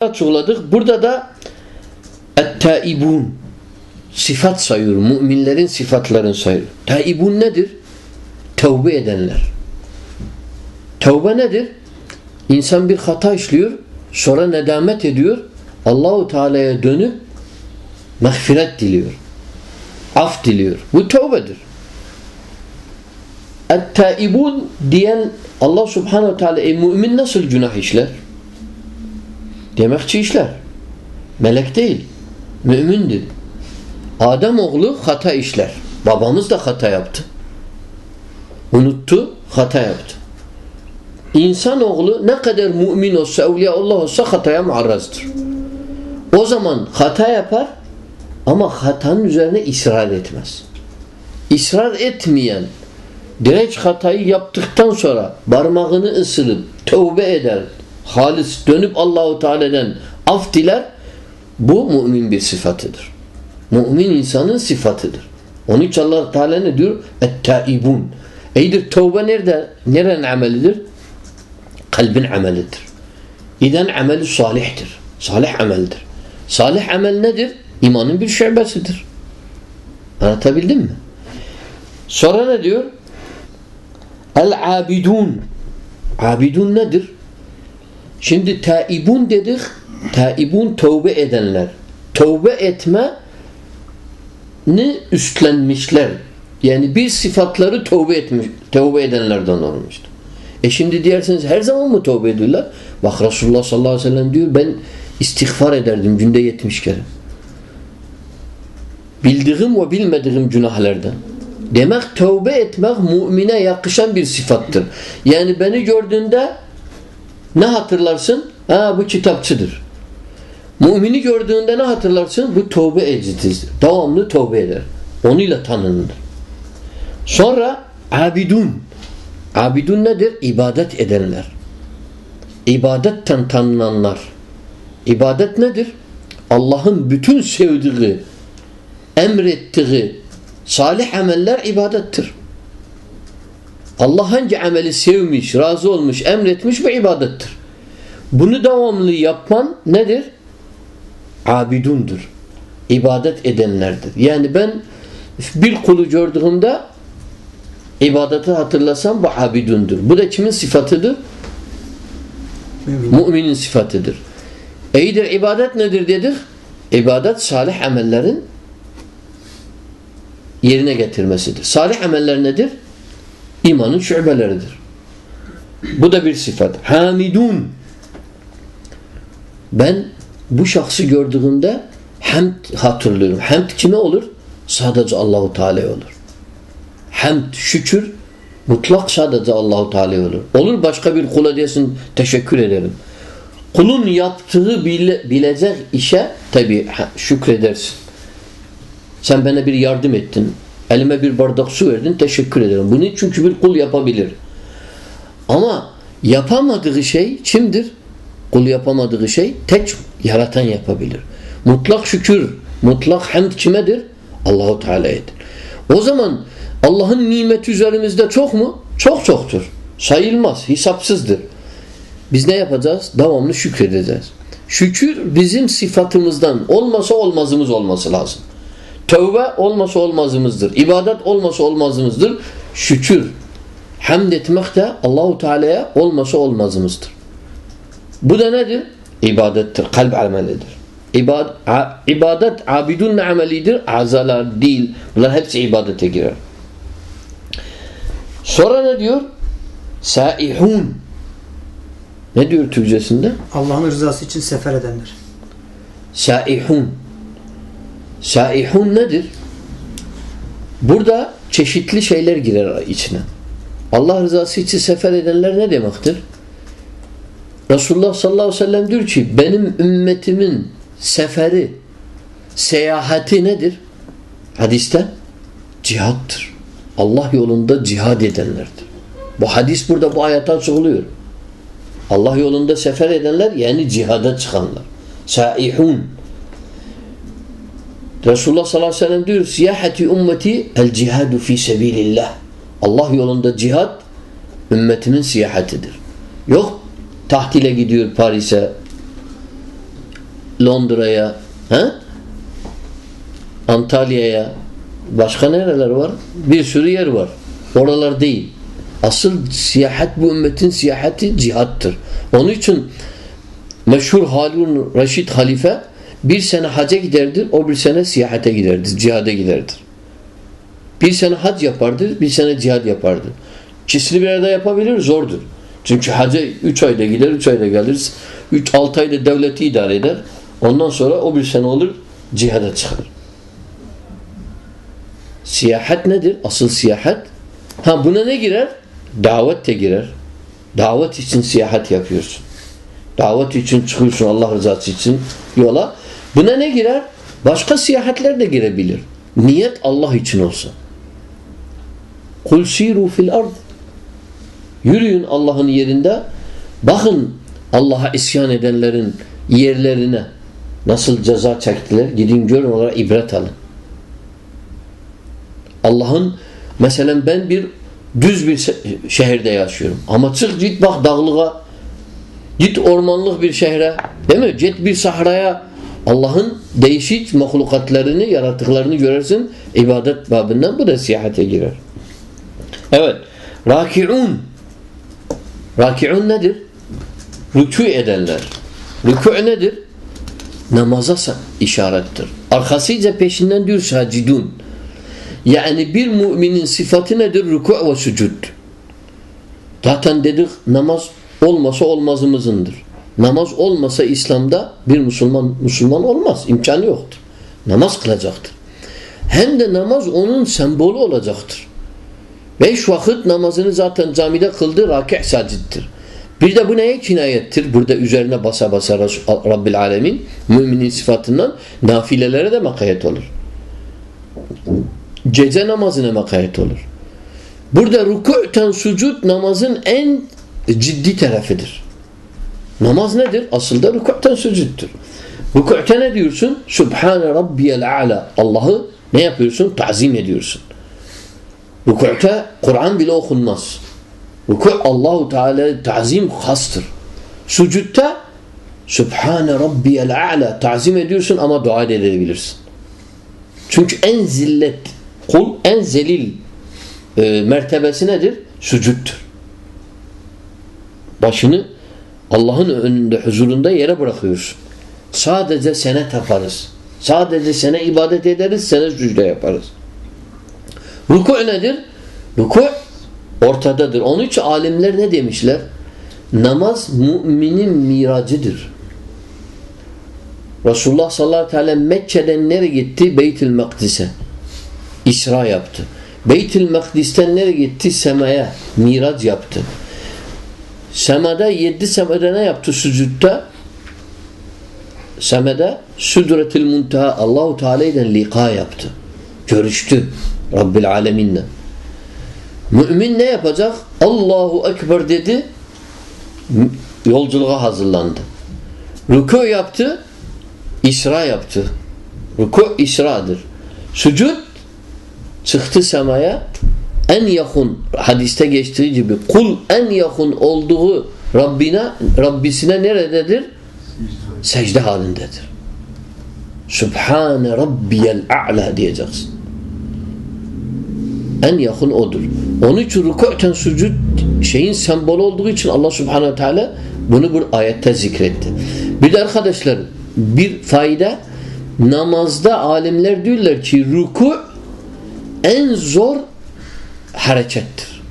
açıkladık. Burada da et-taibun sıfat sayıyor. Müminlerin sıfatlarını sayıyor. Taibun nedir? Tevbe edenler. Tevbe nedir? İnsan bir hata işliyor, sonra nedamet ediyor, Allahu Teala'ya dönüp mağfiret diliyor. Af diliyor. Bu tevbedir. Et-taibun diyen Allah Subhanahu Teala e, mümin nasıl günah işler? Demekçi işler. Melek değil. Mümindir. Adem oğlu hata işler. Babamız da hata yaptı. Unuttu, hata yaptı. İnsan oğlu ne kadar mümin olsa, evliya Allah olsa hataya muarrazdır. O zaman hata yapar ama hatanın üzerine ısrar etmez. İsrar etmeyen direkt hatayı yaptıktan sonra parmağını ısırıp tövbe eder, halis dönüp Allahu Teala'dan af diler bu mümin bir sıfatıdır. Mümin insanın sıfatıdır. Onun için Allah Teala ne diyor? Et-taibun. Eydir tövbe nerede? Nerenin amelidir? Kalbin amelidir. İden ameli salihtir. Salih ameldir. Salih amel nedir? İmanın bir şubesidir. Anlatabildim mi? Sonra ne diyor? El-abidun. Abidun nedir? Şimdi taibun dedik. Taibun tövbe edenler. Tövbe etme ni üstlenmişler. Yani bir sıfatları tövbe etmiş, tövbe edenlerden olmuştu. E şimdi diyerseniz her zaman mı tövbe ediyorlar? Bak Resulullah sallallahu aleyhi ve sellem diyor ben istiğfar ederdim günde yetmiş kere. Bildiğim ve bilmediğim günahlardan. Demek tövbe etmek mümine yakışan bir sıfattır. Yani beni gördüğünde ne hatırlarsın? Ha bu kitapçıdır. Mümini gördüğünde ne hatırlarsın? Bu tövbe edicidir. Devamlı tövbe eder. Onunla tanınır. Sonra abidun. Abidun nedir? İbadet edenler. İbadetten tanınanlar. İbadet nedir? Allah'ın bütün sevdiği, emrettiği salih ameller ibadettir. Allah hangi ameli sevmiş, razı olmuş, emretmiş bu ibadettir. Bunu devamlı yapman nedir? Abidundur. İbadet edenlerdir. Yani ben bir kulu gördüğümde ibadeti hatırlasam bu abidundur. Bu da kimin sıfatıdır? Mümin. Müminin sıfatıdır. İyidir ibadet nedir dedik? İbadet salih amellerin yerine getirmesidir. Salih ameller nedir? İmanın şubeleridir. Bu da bir sıfat. Hamidun. Ben bu şahsı gördüğümde hamd hatırlıyorum. Hamd kime olur? Sadece Allahu Teala olur. Hamd, şükür mutlak sadece Allahu Teala olur. Olur başka bir kula diyesin teşekkür ederim. Kulun yaptığı bile, bilecek işe tabi şükredersin. Sen bana bir yardım ettin. Elime bir bardak su verdin. Teşekkür ederim. Bunu çünkü bir kul yapabilir. Ama yapamadığı şey kimdir? Kul yapamadığı şey tek yaratan yapabilir. Mutlak şükür, mutlak hamd kimedir? Allahu Teala'yadır. O zaman Allah'ın nimeti üzerimizde çok mu? Çok çoktur. Sayılmaz, hesapsızdır. Biz ne yapacağız? Devamlı şükredeceğiz. Şükür bizim sıfatımızdan olmasa olmazımız olması lazım. Tövbe olmasa olmazımızdır. İbadet olmasa olmazımızdır. Şükür. Hamd etmek de Allahu Teala'ya olmasa olmazımızdır. Bu da nedir? İbadettir. Kalp amelidir. İbad, a, ibadet abidun amelidir. Azalar, dil. Bunlar hepsi ibadete girer. Sonra ne diyor? Saihun. Ne diyor Türkçesinde? Allah'ın rızası için sefer edenler. Saihun. Saihun nedir? Burada çeşitli şeyler girer içine. Allah rızası için sefer edenler ne demektir? Resulullah sallallahu aleyhi ve sellem diyor ki benim ümmetimin seferi, seyahati nedir? Hadiste cihattır. Allah yolunda cihad edenlerdir. Bu hadis burada bu ayete açıklıyor. Allah yolunda sefer edenler yani cihada çıkanlar. Saihun. Resulullah sallallahu aleyhi ve sellem diyor siyahati ümmeti el cihadu fi sebilillah. Allah yolunda cihad ümmetimin siyahatidir. Yok tahtile gidiyor Paris'e Londra'ya? Antalya'ya, başka nereler var? Bir sürü yer var. Oralar değil. Asıl siyahat bu ümmetin siyahati cihattır. Onun için meşhur Harun Reşid halife bir sene haca giderdir, o bir sene siyahate giderdir, cihada giderdir. Bir sene hac yapardır, bir sene cihad yapardır. İkisini bir arada yapabilir, zordur. Çünkü hacca 3 ayda gider, 3 ayda gelir. 3-6 ayda devleti idare eder. Ondan sonra o bir sene olur, cihada çıkar. Siyahat nedir? Asıl siyahat. Ha buna ne girer? Davet de girer. Davet için siyahat yapıyorsun. Davet için çıkıyorsun Allah rızası için yola. Buna ne girer? Başka siyahatler de girebilir. Niyet Allah için olsa. Kul siru fil ard. Yürüyün Allah'ın yerinde. Bakın Allah'a isyan edenlerin yerlerine nasıl ceza çektiler. Gidin görün onlara ibret alın. Allah'ın mesela ben bir düz bir şehirde yaşıyorum. Ama çık git bak dağlığa git ormanlık bir şehre değil mi? Git bir sahraya Allah'ın değişik mahlukatlarını, yaratıklarını görürsün. ibadet babından bu da siyahate girer. Evet. Rakiun Rakiun nedir? Rükû edenler. Rükû nedir? Namaza işarettir. Arkasıca peşinden diyor sacidun. Yani bir müminin sıfatı nedir? Rükû ve sucud. Zaten dedik namaz olmasa olmazımızındır. Namaz olmasa İslam'da bir Müslüman Müslüman olmaz. İmkanı yoktur. Namaz kılacaktır. Hem de namaz onun sembolü olacaktır. Beş vakit namazını zaten camide kıldı, rakih saciddir. Bir de bu neye kinayettir? Burada üzerine basa basa Rabbil Alemin müminin sıfatından nafilelere de makayet olur. Gece namazına makayet olur. Burada rükû'ten sucud namazın en ciddi tarafıdır. Namaz nedir? Aslında rükû'ten sucuddur. Rükû'te ne diyorsun? Subhane Rabbiyel A'la. Allah'ı ne yapıyorsun? Tazim ediyorsun. Rükû'te Kur'an bile okunmaz. Rükû Allahu Teala tazim hastır. Sucutta Subhane Rabbiyel A'la tazim ediyorsun ama dua edebilirsin. Çünkü en zillet kul en zelil e, mertebesi nedir? Sucuttur. Başını Allah'ın önünde huzurunda yere bırakıyorsun. Sadece sene taparız. Sadece sene ibadet ederiz, sene sücde yaparız. Ruku nedir? Ruku ortadadır. Onun için alimler ne demişler? Namaz müminin miracıdır. Resulullah sallallahu aleyhi ve sellem Mekke'den nereye gitti? Beytül Makdis'e. İsra yaptı. Beytül Makdis'ten nereye gitti? Semaya. Miraç yaptı. Semada yedi semada ne yaptı sucutta? Semada Südretil Muntaha Allahu Teala ile lika yaptı. Görüştü Rabbil Alemin'le. Mümin ne yapacak? Allahu Ekber dedi. Yolculuğa hazırlandı. Rükû yaptı. İsra yaptı. Rükû İsra'dır. Sucud çıktı semaya en yakın hadiste geçtiği gibi kul en yakın olduğu Rabbine Rabbisine nerededir? Secde halindedir. Subhane Rabbiyel A'la diyeceksin. En yakın odur. Onun için rükûten sucud şeyin sembolü olduğu için Allah Subhanahu Teala bunu bir ayette zikretti. Bir de arkadaşlar bir fayda namazda alimler diyorlar ki ruku en zor harekettir.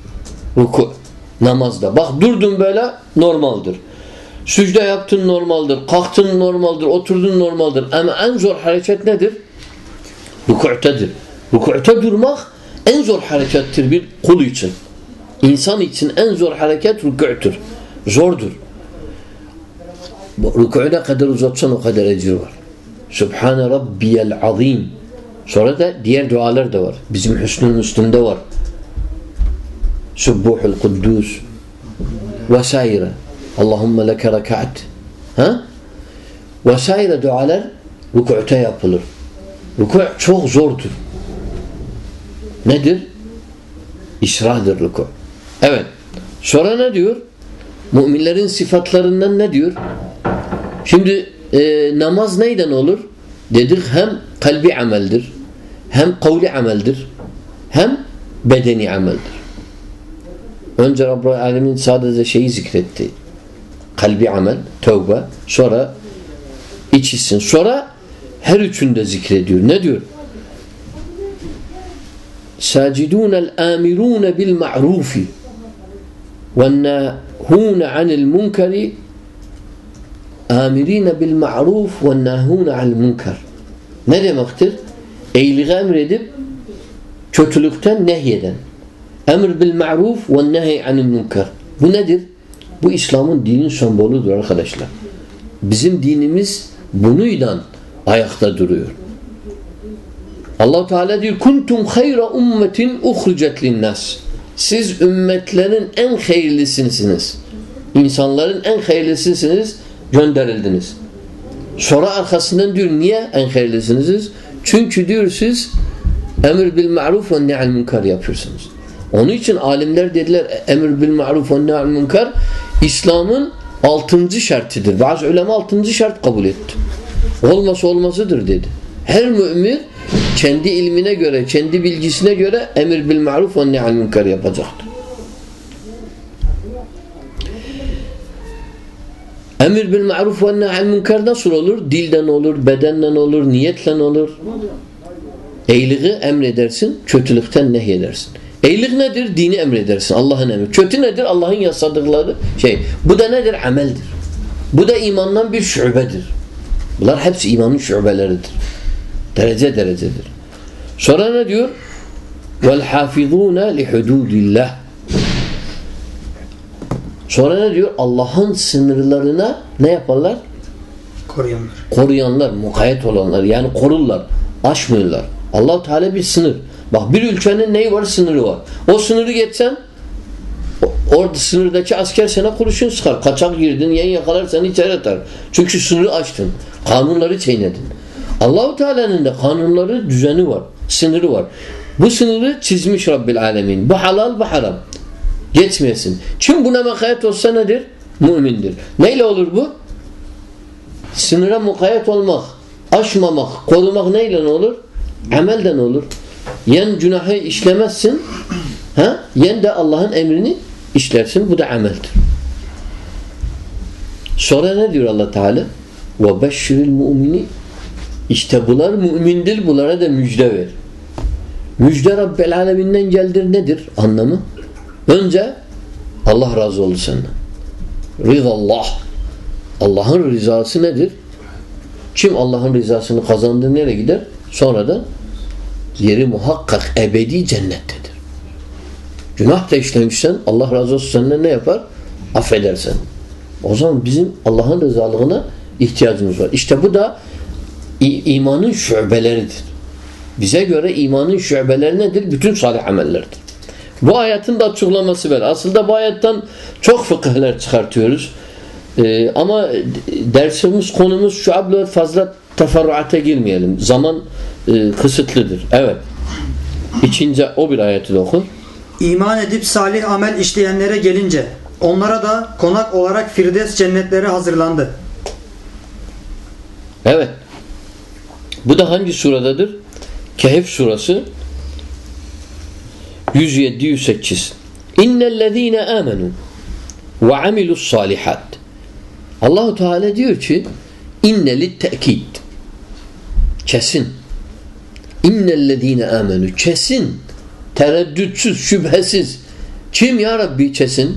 Ruku namazda. Bak durdun böyle normaldir. Sücde yaptın normaldir. Kalktın normaldir. Oturdun normaldir. Ama en zor hareket nedir? Rükû'tedir. Rükû'te durmak en zor harekettir bir kul için. İnsan için en zor hareket rükû'tür. Zordur. Rükû'u ne kadar uzatsan o kadar ecir var. Subhane Rabbiyel Azim. Sonra da diğer dualar da var. Bizim Hüsnü'nün üstünde var. Subbuhul Kuddus vesaire. Allahümme leke rekat. Ha? Vesaire dualar rükû'te yapılır. Rükû çok zordur. Nedir? İsradır rükû. Evet. Sonra ne diyor? Müminlerin sıfatlarından ne diyor? Şimdi e, namaz neyden olur? Dedik hem kalbi ameldir, hem kavli ameldir, hem bedeni ameldir. Önce Rabbul Alemin sadece şeyi zikretti. Kalbi amel, tövbe, sonra iç hissin. Sonra her üçünde zikrediyor. Ne diyor? ساجدون الآمرون بالمعروف والناهون عن المنكر آمرين بالمعروف والناهون عن المنكر ne demektir? İyiliği emredip kötülükten nehyeden. Emr bil ma'ruf ve nehy anil münker. Bu nedir? Bu İslam'ın dinin sembolüdür arkadaşlar. Bizim dinimiz bunuyla ayakta duruyor. Allah Teala diyor kuntum hayra ummetin uhricet linnas. Siz ümmetlerin en hayırlısınız. İnsanların en hayırlısınız gönderildiniz. Sonra arkasından diyor niye en hayırlısınız? Çünkü diyor siz emir bil ma'ruf ve ne'al münker yapıyorsunuz. Onun için alimler dediler emir bil ma'ruf ve ne'al münker İslam'ın altıncı şartıdır. Bazı ulema altıncı şart kabul etti. Olması olmasıdır dedi. Her mümin kendi ilmine göre, kendi bilgisine göre emir bil ma'ruf ve ne'al münker yapacaktır. Emir bil ma'ruf ve ne'al münker nasıl olur? Dilden olur, bedenden olur, niyetle olur. İyiliği emredersin, kötülükten nehyedersin. İyilik nedir? Dini emredersin. Allah'ın emri. Kötü nedir? Allah'ın yasadıkları şey. Bu da nedir? Ameldir. Bu da imandan bir şubedir. Bunlar hepsi imanın şubeleridir. Derece derecedir. Sonra ne diyor? Hafizuna li hududillah. Sonra ne diyor? Allah'ın sınırlarına ne yaparlar? Koruyanlar. Koruyanlar, mukayyet olanlar. Yani korurlar. Aşmıyorlar. allah Teala bir sınır. Bak bir ülkenin neyi var? Sınırı var. O sınırı geçsen orada sınırdaki asker sana kurşun sıkar. Kaçak girdin, yayın yakalar seni içeri atar. Çünkü sınırı açtın. Kanunları çiğnedin. Allahu Teala'nın da kanunları, düzeni var. Sınırı var. Bu sınırı çizmiş Rabbil Alemin. Bu halal, bu haram. Geçmeyesin. Kim buna mukayyet olsa nedir? Mümindir. Neyle olur bu? Sınıra mukayyet olmak, aşmamak, korumak neyle olur? Amelden olur. Yen günahı işlemezsin. Ha? Yen de Allah'ın emrini işlersin. Bu da ameldir. Sonra ne diyor Allah Teala? Ve beşşiril mu'mini. İşte bunlar mümindir. Bunlara da müjde ver. Müjde Rabbel Aleminden geldir nedir anlamı? Önce Allah razı olsun senden. Rızallah. Allah'ın rızası nedir? Kim Allah'ın rızasını kazandı nereye gider? Sonra da yeri muhakkak ebedi cennettedir. Günah da işlemişsen Allah razı olsun senden ne yapar? Affedersen. O zaman bizim Allah'ın rızalığına ihtiyacımız var. İşte bu da imanın şubeleridir. Bize göre imanın şubeleri nedir? Bütün salih amellerdir. Bu ayetin de açıklaması var. Aslında bu ayetten çok fıkıhlar çıkartıyoruz. Ee, ama dersimiz konumuz şu abla fazla teferruata girmeyelim. Zaman e, kısıtlıdır. Evet. İkinci o bir ayeti de oku. İman edip salih amel işleyenlere gelince onlara da konak olarak Firdevs cennetleri hazırlandı. Evet. Bu da hangi suradadır? Kehf surası 107-108 İnnellezîne âmenû ve amilus salihat Allahu Teala diyor ki innelit tekid kesin innellezîne âmenû kesin tereddütsüz şüphesiz kim ya Rabbi kesin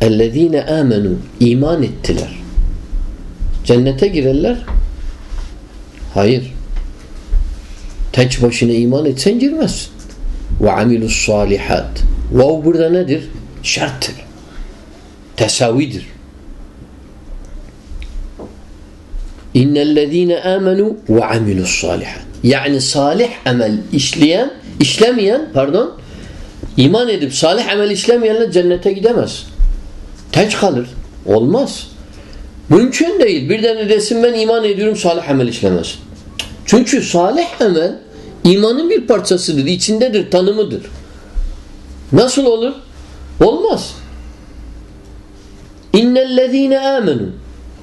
ellezîne âmenû iman ettiler cennete girerler hayır tek başına iman etsen girmezsin ve amilus salihat. Vav burada nedir? Şarttır. Tesavidir. İnnellezîne amenu ve amilus salihat. Yani salih amel işleyen, işlemeyen, pardon, iman edip salih amel işlemeyenler cennete gidemez. Tek kalır. Olmaz. Mümkün değil. Birden desin ben iman ediyorum salih amel işlemez. Çünkü salih amel İmanın bir parçasıdır, içindedir, tanımıdır. Nasıl olur? Olmaz. İnnellezîne âmenû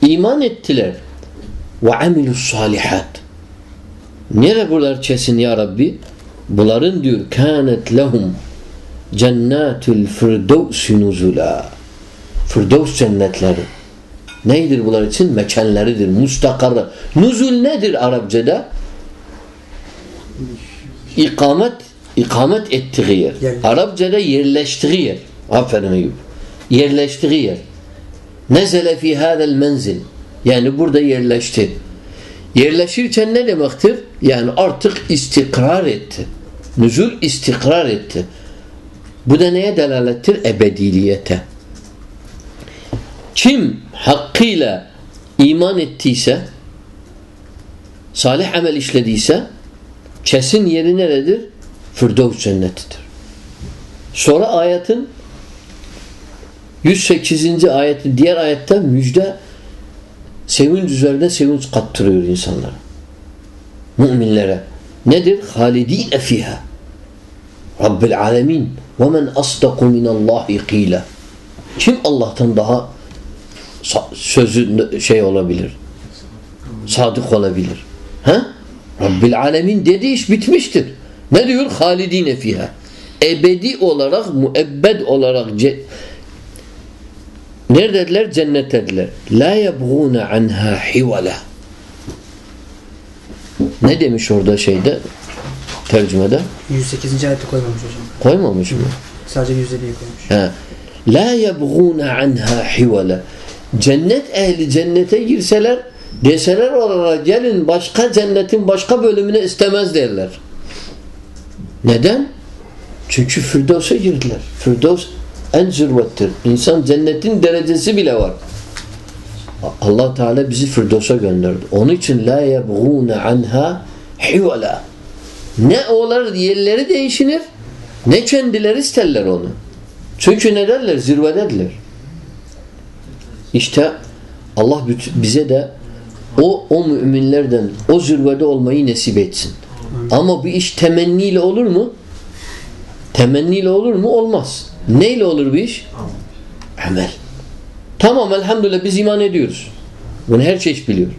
İman ettiler. ve amilus salihat. Nere bunlar kesin ya Rabbi? Bunların diyor kânet lehum cennetul firdevsi nuzula. Firdevs cennetleri. Neydir bunlar için? Mekanlarıdır, mustakarı. Nuzul nedir Arapçada? İkamet, ikamet ettiği yer. Yer. Arapçada yerleştiği yer. Aferin Eyüp. Yerleştiği yer. Nezele fi hadel menzil. Yani burada yerleşti. Yerleşirken ne demektir? Yani artık istikrar etti. Nüzul istikrar etti. Bu da neye delalettir? Ebediliyete. Kim hakkıyla iman ettiyse salih amel işlediyse kesin yeri neredir? Firdevs cennetidir. Sonra ayetin 108. ayeti diğer ayette müjde sevinç üzerinde sevinç kattırıyor insanlara. Müminlere. Nedir? Halidine fiha. Rabbil alemin. Ve men asdaku minallahi qila. Kim Allah'tan daha sözü şey olabilir? Sadık olabilir. Ha? Rabbil alemin dediği iş bitmiştir. Ne diyor? Halidine fiha. Ebedi olarak, müebbed olarak Neredediler? Cennettediler. La yebğûne anha hivala. Ne demiş orada şeyde? Tercümede? 108. ayette koymamış hocam. Koymamış mı? Sadece %1'i koymuş. Ha. La yebğûne anha hivala. Cennet ehli cennete girseler deseler olarak gelin başka cennetin başka bölümüne istemez derler. Neden? Çünkü Firdevs'e girdiler. Firdevs en zirvettir. İnsan cennetin derecesi bile var. Allah Teala bizi Firdevs'e gönderdi. Onun için la yebğûne anha hivala. Ne olar yerleri değişinir ne kendileri isterler onu. Çünkü ne derler? Zirvededirler. İşte Allah bize de o, o müminlerden o zirvede olmayı nasip etsin. Ama bu iş temenniyle olur mu? Temenniyle olur mu? Olmaz. Neyle olur bu iş? Amel. Tamam elhamdülillah biz iman ediyoruz. Bunu her çeşit biliyor.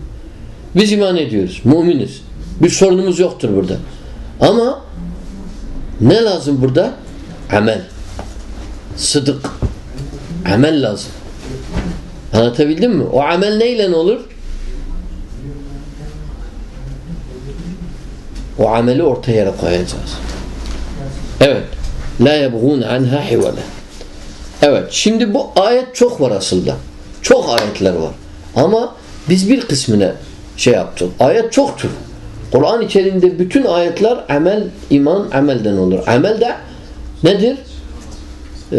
Biz iman ediyoruz. Müminiz. Bir sorunumuz yoktur burada. Ama ne lazım burada? Amel. Sıdık. Amel lazım. Anlatabildim mi? O amel neyle ne olur? O ameli ortaya koyacağız. Evet. La yebğûne anha hivale. Evet. Şimdi bu ayet çok var aslında. Çok ayetler var. Ama biz bir kısmına şey yaptık. Ayet çoktur. Kur'an içerisinde bütün ayetler amel, iman amelden olur. Amel de nedir? Ee,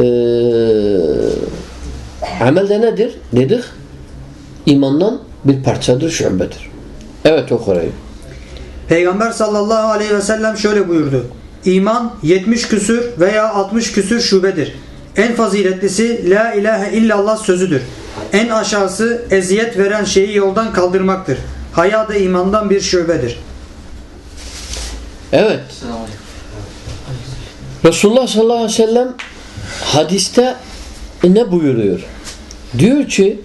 amel de nedir? Dedik. İmandan bir parçadır, şubedir. Evet o orayı. Peygamber sallallahu aleyhi ve sellem şöyle buyurdu. İman 70 küsür veya 60 küsür şubedir. En faziletlisi la ilahe illallah sözüdür. En aşağısı eziyet veren şeyi yoldan kaldırmaktır. Haya da imandan bir şubedir. Evet. Resulullah sallallahu aleyhi ve sellem hadiste ne buyuruyor? Diyor ki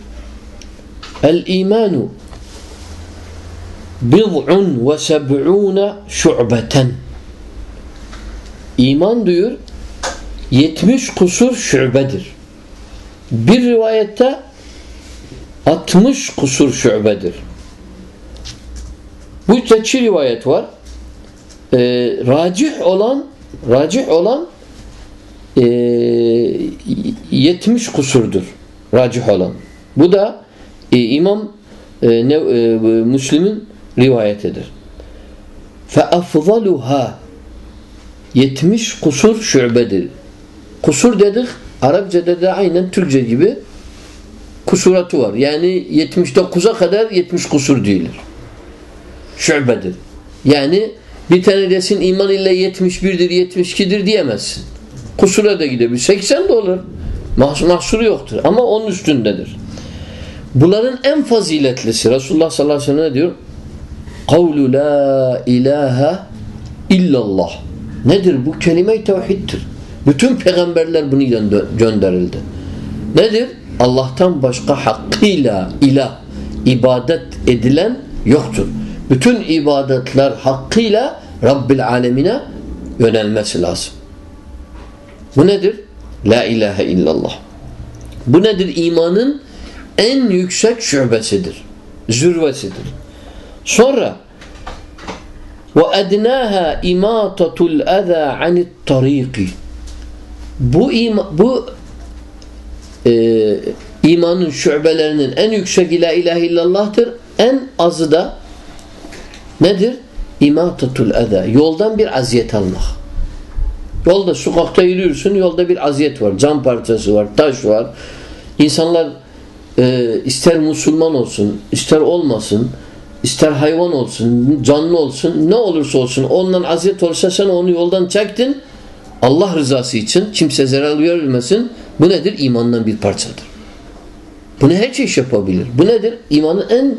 el imanu bid'un ve seb'une şu'beten İman diyor 70 kusur şubedir. Bir rivayette 60 kusur şubedir. Bu iki rivayet var. Ee, racih olan racih olan e, 70 kusurdur. Racih olan. Bu da e, İmam e, ne, e, Müslim'in rivayetidir. Fe afzaluha 70 kusur şubedir. Kusur dedik Arapçada da aynen Türkçe gibi kusuratı var. Yani 79'a kadar 70 kusur değildir. Şubedir. Yani bir tane desin iman ile 71'dir, 72'dir diyemezsin. Kusura da gidebilir. 80 de olur. Mahsuru yoktur. Ama onun üstündedir. Bunların en faziletlisi Resulullah sallallahu aleyhi ve sellem ne diyor? Kavlu la ilahe illallah. Nedir? Bu kelime-i tevhiddir. Bütün peygamberler bunu gönderildi. Nedir? Allah'tan başka hakkıyla ilah, ibadet edilen Yoktur. Bütün ibadetler hakkıyla Rabbil alemine yönelmesi lazım. Bu nedir? La ilahe illallah. Bu nedir? İmanın en yüksek şubesidir. Zürvesidir. Sonra ve ednaha imatatul eza anit tariki. Bu ima, bu e, imanın şubelerinin en yüksek la ilahe illallah'tır. En azı da nedir? İmatatul eza. Yoldan bir aziyet almak. Yolda sokakta yürüyorsun, yolda bir aziyet var. Cam parçası var, taş var. İnsanlar e, ister Müslüman olsun, ister olmasın, ister hayvan olsun, canlı olsun, ne olursa olsun ondan aziyet olsa sen onu yoldan çektin. Allah rızası için kimse zarar görmesin. Bu nedir? İmandan bir parçadır. Bunu her şey yapabilir. Bu nedir? İmanın en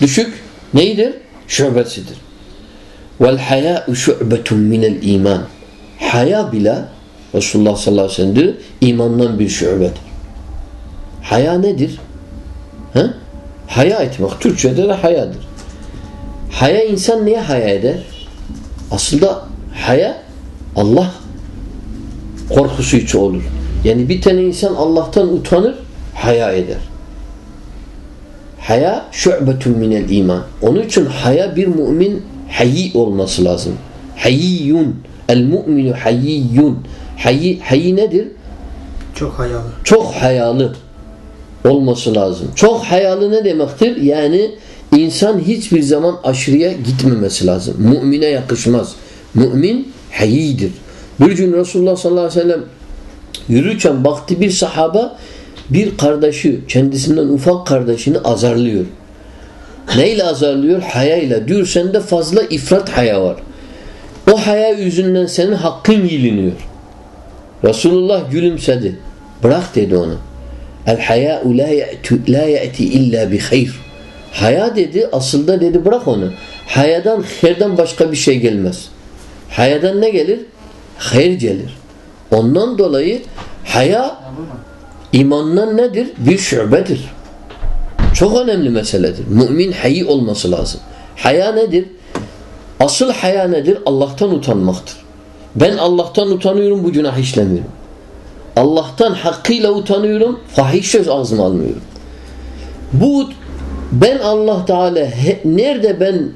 düşük neydir? Şubesidir. Vel hayâ'u şu'betun minel iman. Haya bile Resulullah sallallahu aleyhi ve sellem diyor, imandan bir şubedir. Haya nedir? He? Haya etmek. Türkçe'de de hayadır. Haya insan niye haya eder? Aslında haya Allah korkusu için olur. Yani bir tane insan Allah'tan utanır, haya eder. Haya şu'betun minel iman. Onun için haya bir mümin hayy olması lazım. Hayyun. El mu'minu hayyun. Hayy, hayy nedir? Çok hayalı. Çok hayalı olması lazım. Çok hayalı ne demektir? Yani insan hiçbir zaman aşırıya gitmemesi lazım. Mümine yakışmaz. Mümin hayyidir. Bir gün Resulullah sallallahu aleyhi ve sellem yürürken baktı bir sahaba bir kardeşi kendisinden ufak kardeşini azarlıyor. Neyle azarlıyor? Hayayla. Diyor sende fazla ifrat haya var. O haya yüzünden senin hakkın yiliniyor. Resulullah gülümsedi. Bırak dedi ona. El haya'u la ye'ti la ye'ti illa bi hayr. Haya dedi aslında dedi bırak onu. Hayadan hayırdan başka bir şey gelmez. Hayadan ne gelir? Hayır gelir. Ondan dolayı haya imandan nedir? Bir şubedir. Çok önemli meseledir. Mümin hayi olması lazım. Haya nedir? Asıl haya nedir? Allah'tan utanmaktır. Ben Allah'tan utanıyorum bu günah işlemiyorum. Allah'tan hakkıyla utanıyorum, fahiş söz ağzıma almıyorum. Bu ben Allah Teala nerede ben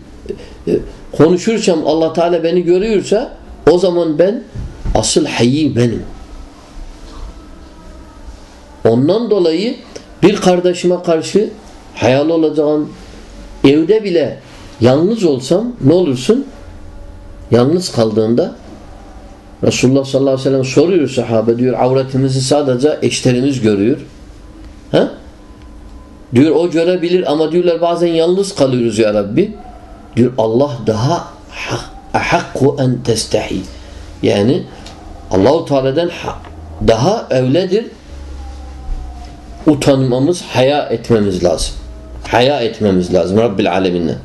e, konuşursam Allah Teala beni görüyorsa o zaman ben asıl hayyi benim. Ondan dolayı bir kardeşime karşı hayal olacağım evde bile yalnız olsam ne olursun? Yalnız kaldığında Resulullah sallallahu aleyhi ve sellem soruyor sahabe diyor avretimizi sadece eşlerimiz görüyor. Ha? Diyor o görebilir ama diyorlar bazen yalnız kalıyoruz ya Rabbi. Diyor Allah daha ahakku en testehi. Yani Allahu Teala'dan daha evledir utanmamız, haya etmemiz lazım. Haya etmemiz lazım Rabbil aleminden.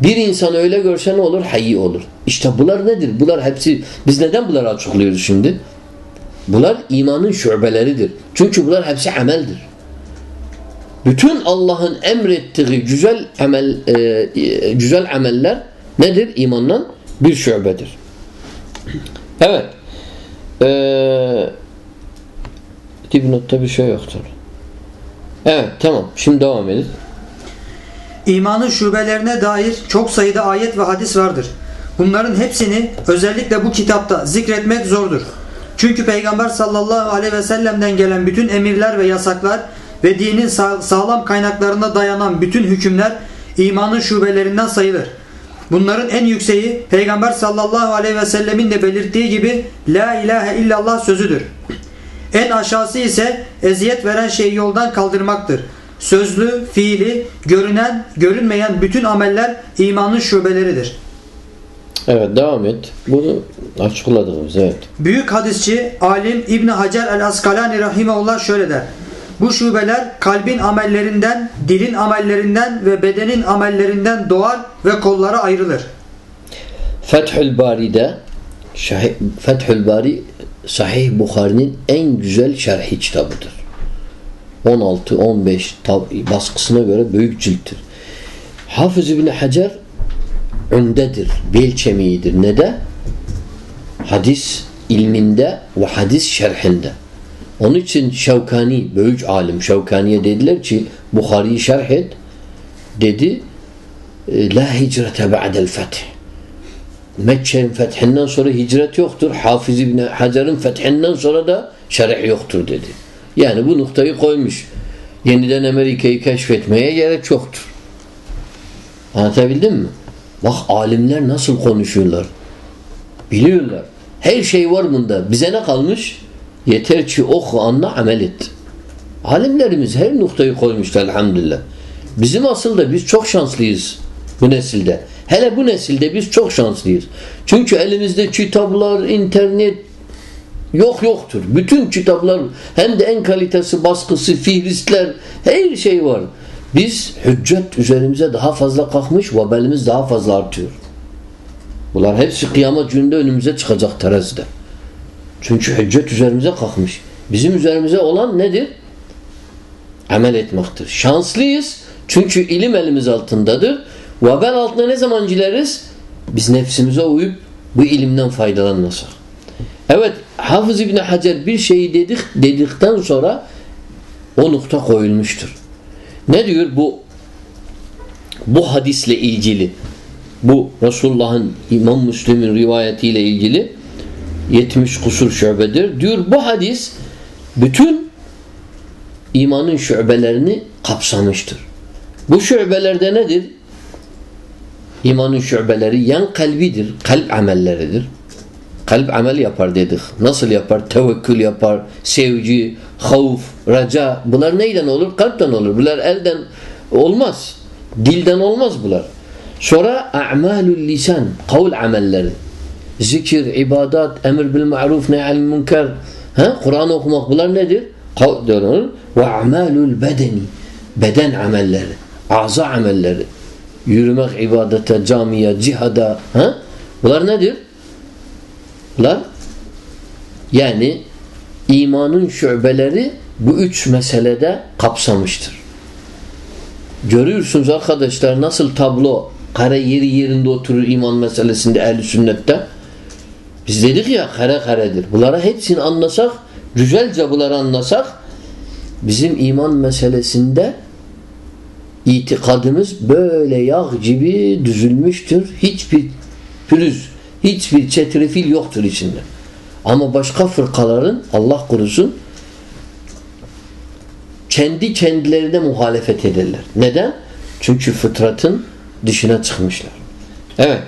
Bir insan öyle görse ne olur? Hayyi olur. İşte bunlar nedir? Bunlar hepsi, biz neden bunları açıklıyoruz şimdi? Bunlar imanın şubeleridir. Çünkü bunlar hepsi ameldir. Bütün Allah'ın emrettiği güzel amel, e, güzel ameller nedir? İmandan bir şubedir. Evet. Ee, dipnotta bir şey yoktur. Evet tamam. Şimdi devam edelim. İmanın şubelerine dair çok sayıda ayet ve hadis vardır. Bunların hepsini özellikle bu kitapta zikretmek zordur. Çünkü Peygamber sallallahu aleyhi ve sellem'den gelen bütün emirler ve yasaklar ve dinin sağlam kaynaklarına dayanan bütün hükümler imanın şubelerinden sayılır. Bunların en yükseği Peygamber sallallahu aleyhi ve sellemin de belirttiği gibi La ilahe illallah sözüdür. En aşağısı ise eziyet veren şeyi yoldan kaldırmaktır. Sözlü, fiili, görünen, görünmeyen bütün ameller imanın şubeleridir. Evet devam et. Bunu açıkladınız evet. Büyük hadisçi alim İbn Hacer el-Askalani rahimeullah şöyle der. Bu şubeler kalbin amellerinden, dilin amellerinden ve bedenin amellerinden doğar ve kollara ayrılır. Fethül Bari'de Fethül Bari Sahih Bukhari'nin en güzel şerhi kitabıdır. 16-15 baskısına göre büyük cilttir. Hafız İbni Hacer öndedir, bel kemiğidir. Ne de? Hadis ilminde ve hadis şerhinde. Onun için Şevkani, büyük alim Şevkani'ye dediler ki Bukhari'yi şerh et. Dedi La hicrete ba'del feth. Mekke'nin fethinden sonra hicret yoktur. Hafız İbni Hacer'in fethinden sonra da şerh yoktur dedi. Yani bu noktayı koymuş. Yeniden Amerika'yı keşfetmeye gerek yoktur. Anlatabildim mi? Bak alimler nasıl konuşuyorlar. Biliyorlar. Her şey var bunda. Bize ne kalmış? Yeter ki oku, anla, amel et. Alimlerimiz her noktayı koymuşlar elhamdülillah. Bizim asıl da biz çok şanslıyız bu nesilde. Hele bu nesilde biz çok şanslıyız. Çünkü elimizde kitaplar, internet yok yoktur. Bütün kitaplar hem de en kalitesi, baskısı, fihristler her şey var. Biz hüccet üzerimize daha fazla kalkmış, vebelimiz daha fazla artıyor. Bunlar hepsi kıyamet gününde önümüze çıkacak terazide. Çünkü hüccet üzerimize kalkmış. Bizim üzerimize olan nedir? Amel etmektir. Şanslıyız. Çünkü ilim elimiz altındadır. Vebel altına ne zaman gileriz? Biz nefsimize uyup bu ilimden faydalanmasak. Evet Hafız İbni Hacer bir şeyi dedik dedikten sonra o nokta koyulmuştur. Ne diyor bu bu hadisle ilgili bu Resulullah'ın İmam Müslim'in rivayetiyle ilgili 70 kusur şubedir. Diyor bu hadis bütün imanın şubelerini kapsamıştır. Bu şubelerde nedir? İmanın şubeleri yan kalbidir. Kalp amelleridir. Kalp amel yapar dedik. Nasıl yapar? Tevekkül yapar, sevgi, havf, raca. Bunlar neyden olur? Kalpten olur. Bunlar elden olmaz. Dilden olmaz bunlar. Sonra a'malul lisan, kavl amelleri. Zikir, ibadat, emir bil ma'ruf, nehy'al münker. Kur'an okumak bunlar nedir? Ve a'malul bedeni. Beden amelleri, aza amelleri. Yürümek ibadete, camiye, cihada. Ha? Bunlar nedir? Bunlar yani imanın şubeleri bu üç meselede kapsamıştır. Görüyorsunuz arkadaşlar nasıl tablo kare yeri yerinde oturur iman meselesinde ehl sünnette. Biz dedik ya kare karedir. Bunlara hepsini anlasak, güzelce bunları anlasak bizim iman meselesinde itikadımız böyle yağ gibi düzülmüştür. Hiçbir pürüz, hiçbir çetrefil yoktur içinde. Ama başka fırkaların Allah korusun kendi kendilerine muhalefet ederler. Neden? Çünkü fıtratın dışına çıkmışlar. Evet.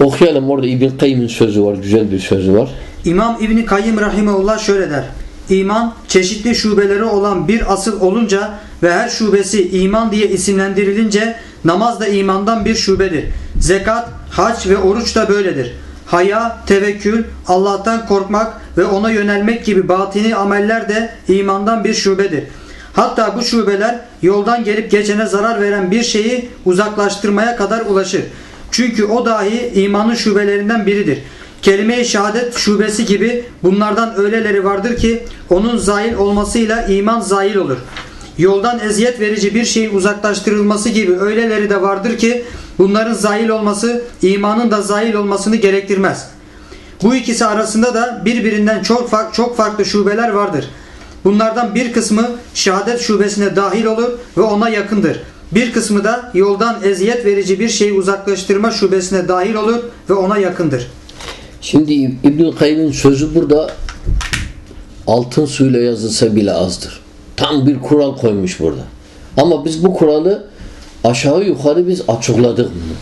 Okuyalım orada İbn Kayyim'in sözü var. Güzel bir sözü var. İmam İbni Kayyim Rahimullah şöyle der. İman çeşitli şubeleri olan bir asıl olunca ve her şubesi iman diye isimlendirilince namaz da imandan bir şubedir. Zekat, hac ve oruç da böyledir. Haya, tevekkül, Allah'tan korkmak ve ona yönelmek gibi batini ameller de imandan bir şubedir. Hatta bu şubeler yoldan gelip geçene zarar veren bir şeyi uzaklaştırmaya kadar ulaşır. Çünkü o dahi imanın şubelerinden biridir. Kelime-i şehadet şubesi gibi bunlardan öyleleri vardır ki onun zahil olmasıyla iman zahil olur. Yoldan eziyet verici bir şeyin uzaklaştırılması gibi öyleleri de vardır ki bunların zahil olması imanın da zahil olmasını gerektirmez. Bu ikisi arasında da birbirinden çok, farklı, çok farklı şubeler vardır. Bunlardan bir kısmı şehadet şubesine dahil olur ve ona yakındır. Bir kısmı da yoldan eziyet verici bir şeyi uzaklaştırma şubesine dahil olur ve ona yakındır. Şimdi İbnül Kayyim'in sözü burada altın suyla yazılsa bile azdır. Tam bir kural koymuş burada. Ama biz bu kuralı aşağı yukarı biz açıkladık bunu.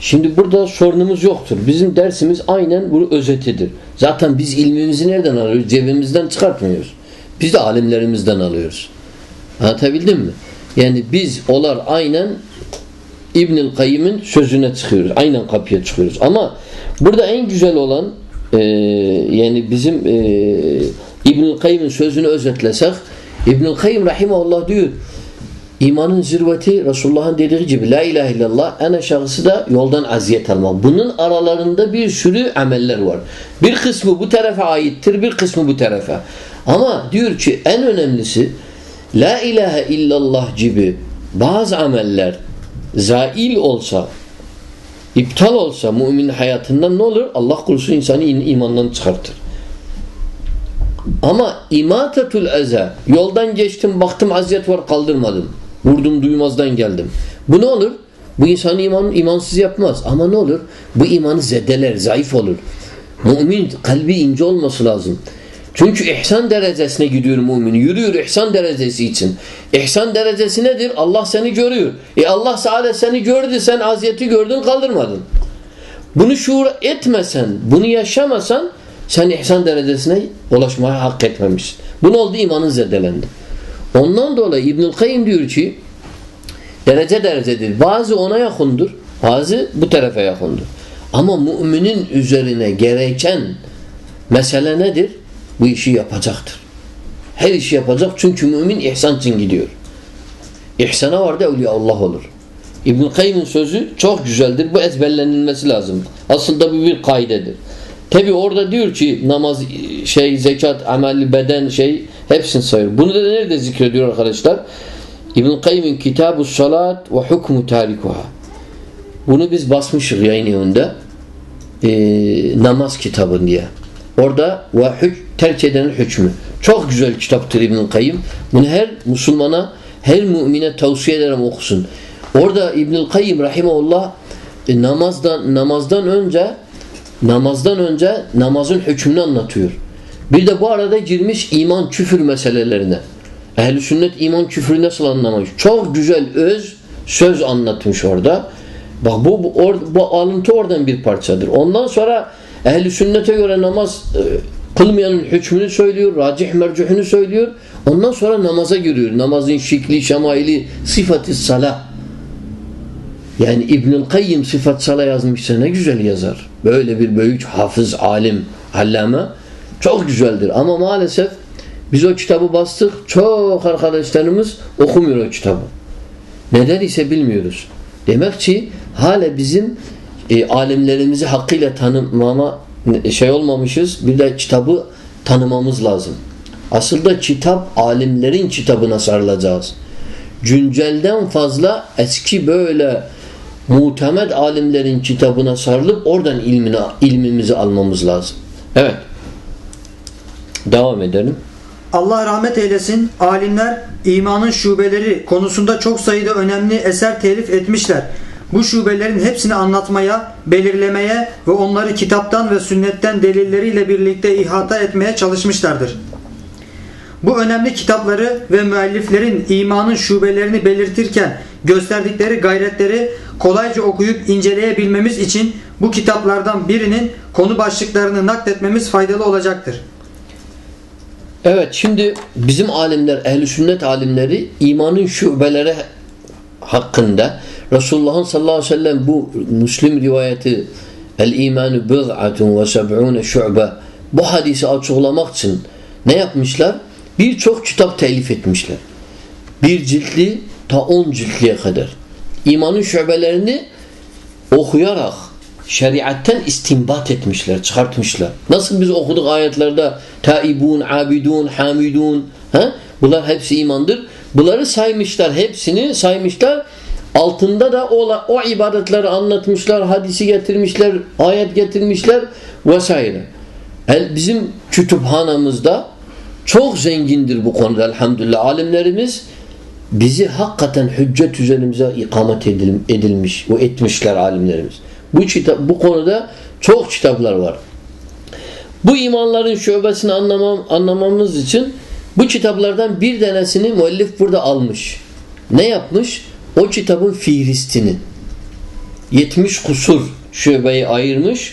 Şimdi burada sorunumuz yoktur. Bizim dersimiz aynen bu özetidir. Zaten biz ilmimizi nereden alıyoruz? Cebimizden çıkartmıyoruz. Biz de alimlerimizden alıyoruz. Anlatabildim mi? Yani biz olar aynen İbnül Kayyim'in sözüne çıkıyoruz. Aynen kapıya çıkıyoruz. Ama burada en güzel olan e, yani bizim e, İbnül Kayyim'in sözünü özetlesek İbnül Kayyim Rahimahullah diyor İmanın zirveti Resulullah'ın dediği gibi La ilahe illallah en aşağısı da yoldan aziyet almak. Bunun aralarında bir sürü ameller var. Bir kısmı bu tarafa aittir, bir kısmı bu tarafa. Ama diyor ki en önemlisi La ilahe illallah gibi bazı ameller zail olsa iptal olsa mümin hayatından ne olur? Allah korusun insanı imandan çıkartır. Ama imatetul eza yoldan geçtim baktım aziyet var kaldırmadım. Vurdum duymazdan geldim. Bu ne olur? Bu insanı iman, imansız yapmaz. Ama ne olur? Bu imanı zedeler, zayıf olur. Mümin kalbi ince olması lazım. Çünkü ihsan derecesine gidiyor mümin. Yürüyor ihsan derecesi için. İhsan derecesi nedir? Allah seni görüyor. E Allah Teala seni gördü. Sen aziyeti gördün kaldırmadın. Bunu şuur etmesen, bunu yaşamasan sen ihsan derecesine ulaşmaya hak etmemişsin. Bu ne oldu? İmanın zedelendi. Ondan dolayı İbnül Kayyim diyor ki derece derecedir. Bazı ona yakındır. Bazı bu tarafa yakındır. Ama müminin üzerine gereken mesele nedir? Bu işi yapacaktır. Her işi yapacak çünkü mümin ihsan için gidiyor. İhsana var da evliya Allah olur. İbn Kayyim'in sözü çok güzeldir. Bu ezberlenilmesi lazım. Aslında bu bir kaidedir. Tabi orada diyor ki namaz, şey, zekat, ameli, beden, şey hepsini sayıyor. Bunu da nerede zikrediyor arkadaşlar? İbn Kayyim'in Kitabu Salat ve Hukmu Tarikuha. Bunu biz basmışız yayın evinde. Ee, namaz kitabın diye. Orada ve hük, terk edenin hükmü. Çok güzel kitaptır İbn Kayyim. Bunu her Müslümana, her mümine tavsiye ederim okusun. Orada İbnül Kayyim rahimehullah e, namazdan namazdan önce namazdan önce namazın hükmünü anlatıyor. Bir de bu arada girmiş iman küfür meselelerine. Ehl-i sünnet iman küfrü nasıl anlamış? Çok güzel öz söz anlatmış orada. Bak bu bu, or, bu alıntı oradan bir parçadır. Ondan sonra ehl-i sünnete göre namaz e, kılmayanın hükmünü söylüyor, racih mercuhunu söylüyor. Ondan sonra namaza giriyor. Namazın şekli, şemaili, sıfatı salah. Yani İbnül Kayyim sıfat sala yazmışsa ne güzel yazar. Böyle bir büyük hafız, alim, allame çok güzeldir. Ama maalesef biz o kitabı bastık. Çok arkadaşlarımız okumuyor o kitabı. Neden ise bilmiyoruz. Demek ki hala bizim e, alimlerimizi hakkıyla tanımama şey olmamışız. Bir de kitabı tanımamız lazım. Aslında kitap alimlerin kitabına sarılacağız. Güncelden fazla eski böyle muhtemed alimlerin kitabına sarılıp oradan ilmini, ilmimizi almamız lazım. Evet. Devam edelim. Allah rahmet eylesin. Alimler imanın şubeleri konusunda çok sayıda önemli eser telif etmişler. Bu şubelerin hepsini anlatmaya, belirlemeye ve onları kitaptan ve sünnetten delilleriyle birlikte ihata etmeye çalışmışlardır. Bu önemli kitapları ve müelliflerin imanın şubelerini belirtirken gösterdikleri gayretleri kolayca okuyup inceleyebilmemiz için bu kitaplardan birinin konu başlıklarını nakletmemiz faydalı olacaktır. Evet şimdi bizim alimler, ehli sünnet alimleri imanın şubeleri hakkında Resulullah'ın sallallahu aleyhi ve sellem bu Müslim rivayeti el imanu bid'atun ve seb'une şu'be bu hadisi açıklamak için ne yapmışlar? Birçok kitap telif etmişler. Bir ciltli ta on ciltliye kadar. İmanın şubelerini okuyarak şeriatten istinbat etmişler, çıkartmışlar. Nasıl biz okuduk ayetlerde taibun, abidun, hamidun he? bunlar hepsi imandır. Bunları saymışlar, hepsini saymışlar. Altında da o, o ibadetleri anlatmışlar, hadisi getirmişler, ayet getirmişler vesaire. El, bizim kütüphanamızda çok zengindir bu konuda elhamdülillah. Alimlerimiz bizi hakikaten hüccet üzerimize ikamet edilmiş ve etmişler alimlerimiz. Bu, kitap, bu konuda çok kitaplar var. Bu imanların şubesini anlamam, anlamamız için bu kitaplardan bir tanesini müellif burada almış. Ne yapmış? O kitabın fihristini 70 kusur şubeyi ayırmış.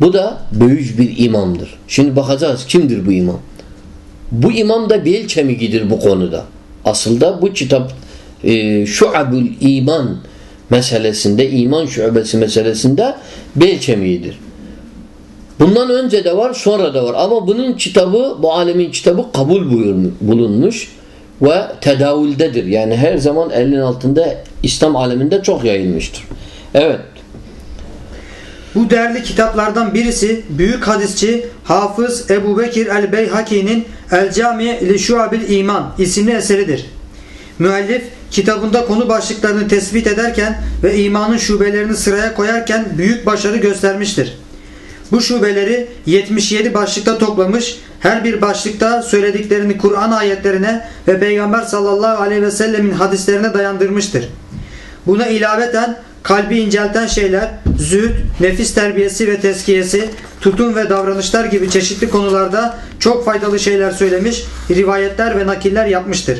Bu da büyük bir imamdır. Şimdi bakacağız kimdir bu imam? Bu imam da bel kemiğidir bu konuda. Aslında bu kitap e, şuabul iman meselesinde, iman şubesi meselesinde bel kemiğidir. Bundan önce de var, sonra da var. Ama bunun kitabı, bu alemin kitabı kabul bulunmuş ve tedavüldedir. Yani her zaman elin altında İslam aleminde çok yayılmıştır. Evet. Bu değerli kitaplardan birisi büyük hadisçi Hafız Ebu Bekir el-Beyhaki'nin El Cami li Şuabil İman isimli eseridir. Müellif kitabında konu başlıklarını tespit ederken ve imanın şubelerini sıraya koyarken büyük başarı göstermiştir. Bu şubeleri 77 başlıkta toplamış, her bir başlıkta söylediklerini Kur'an ayetlerine ve Peygamber sallallahu aleyhi ve sellemin hadislerine dayandırmıştır. Buna ilaveten kalbi incelten şeyler, zühd, nefis terbiyesi ve teskiyesi, tutum ve davranışlar gibi çeşitli konularda çok faydalı şeyler söylemiş, rivayetler ve nakiller yapmıştır.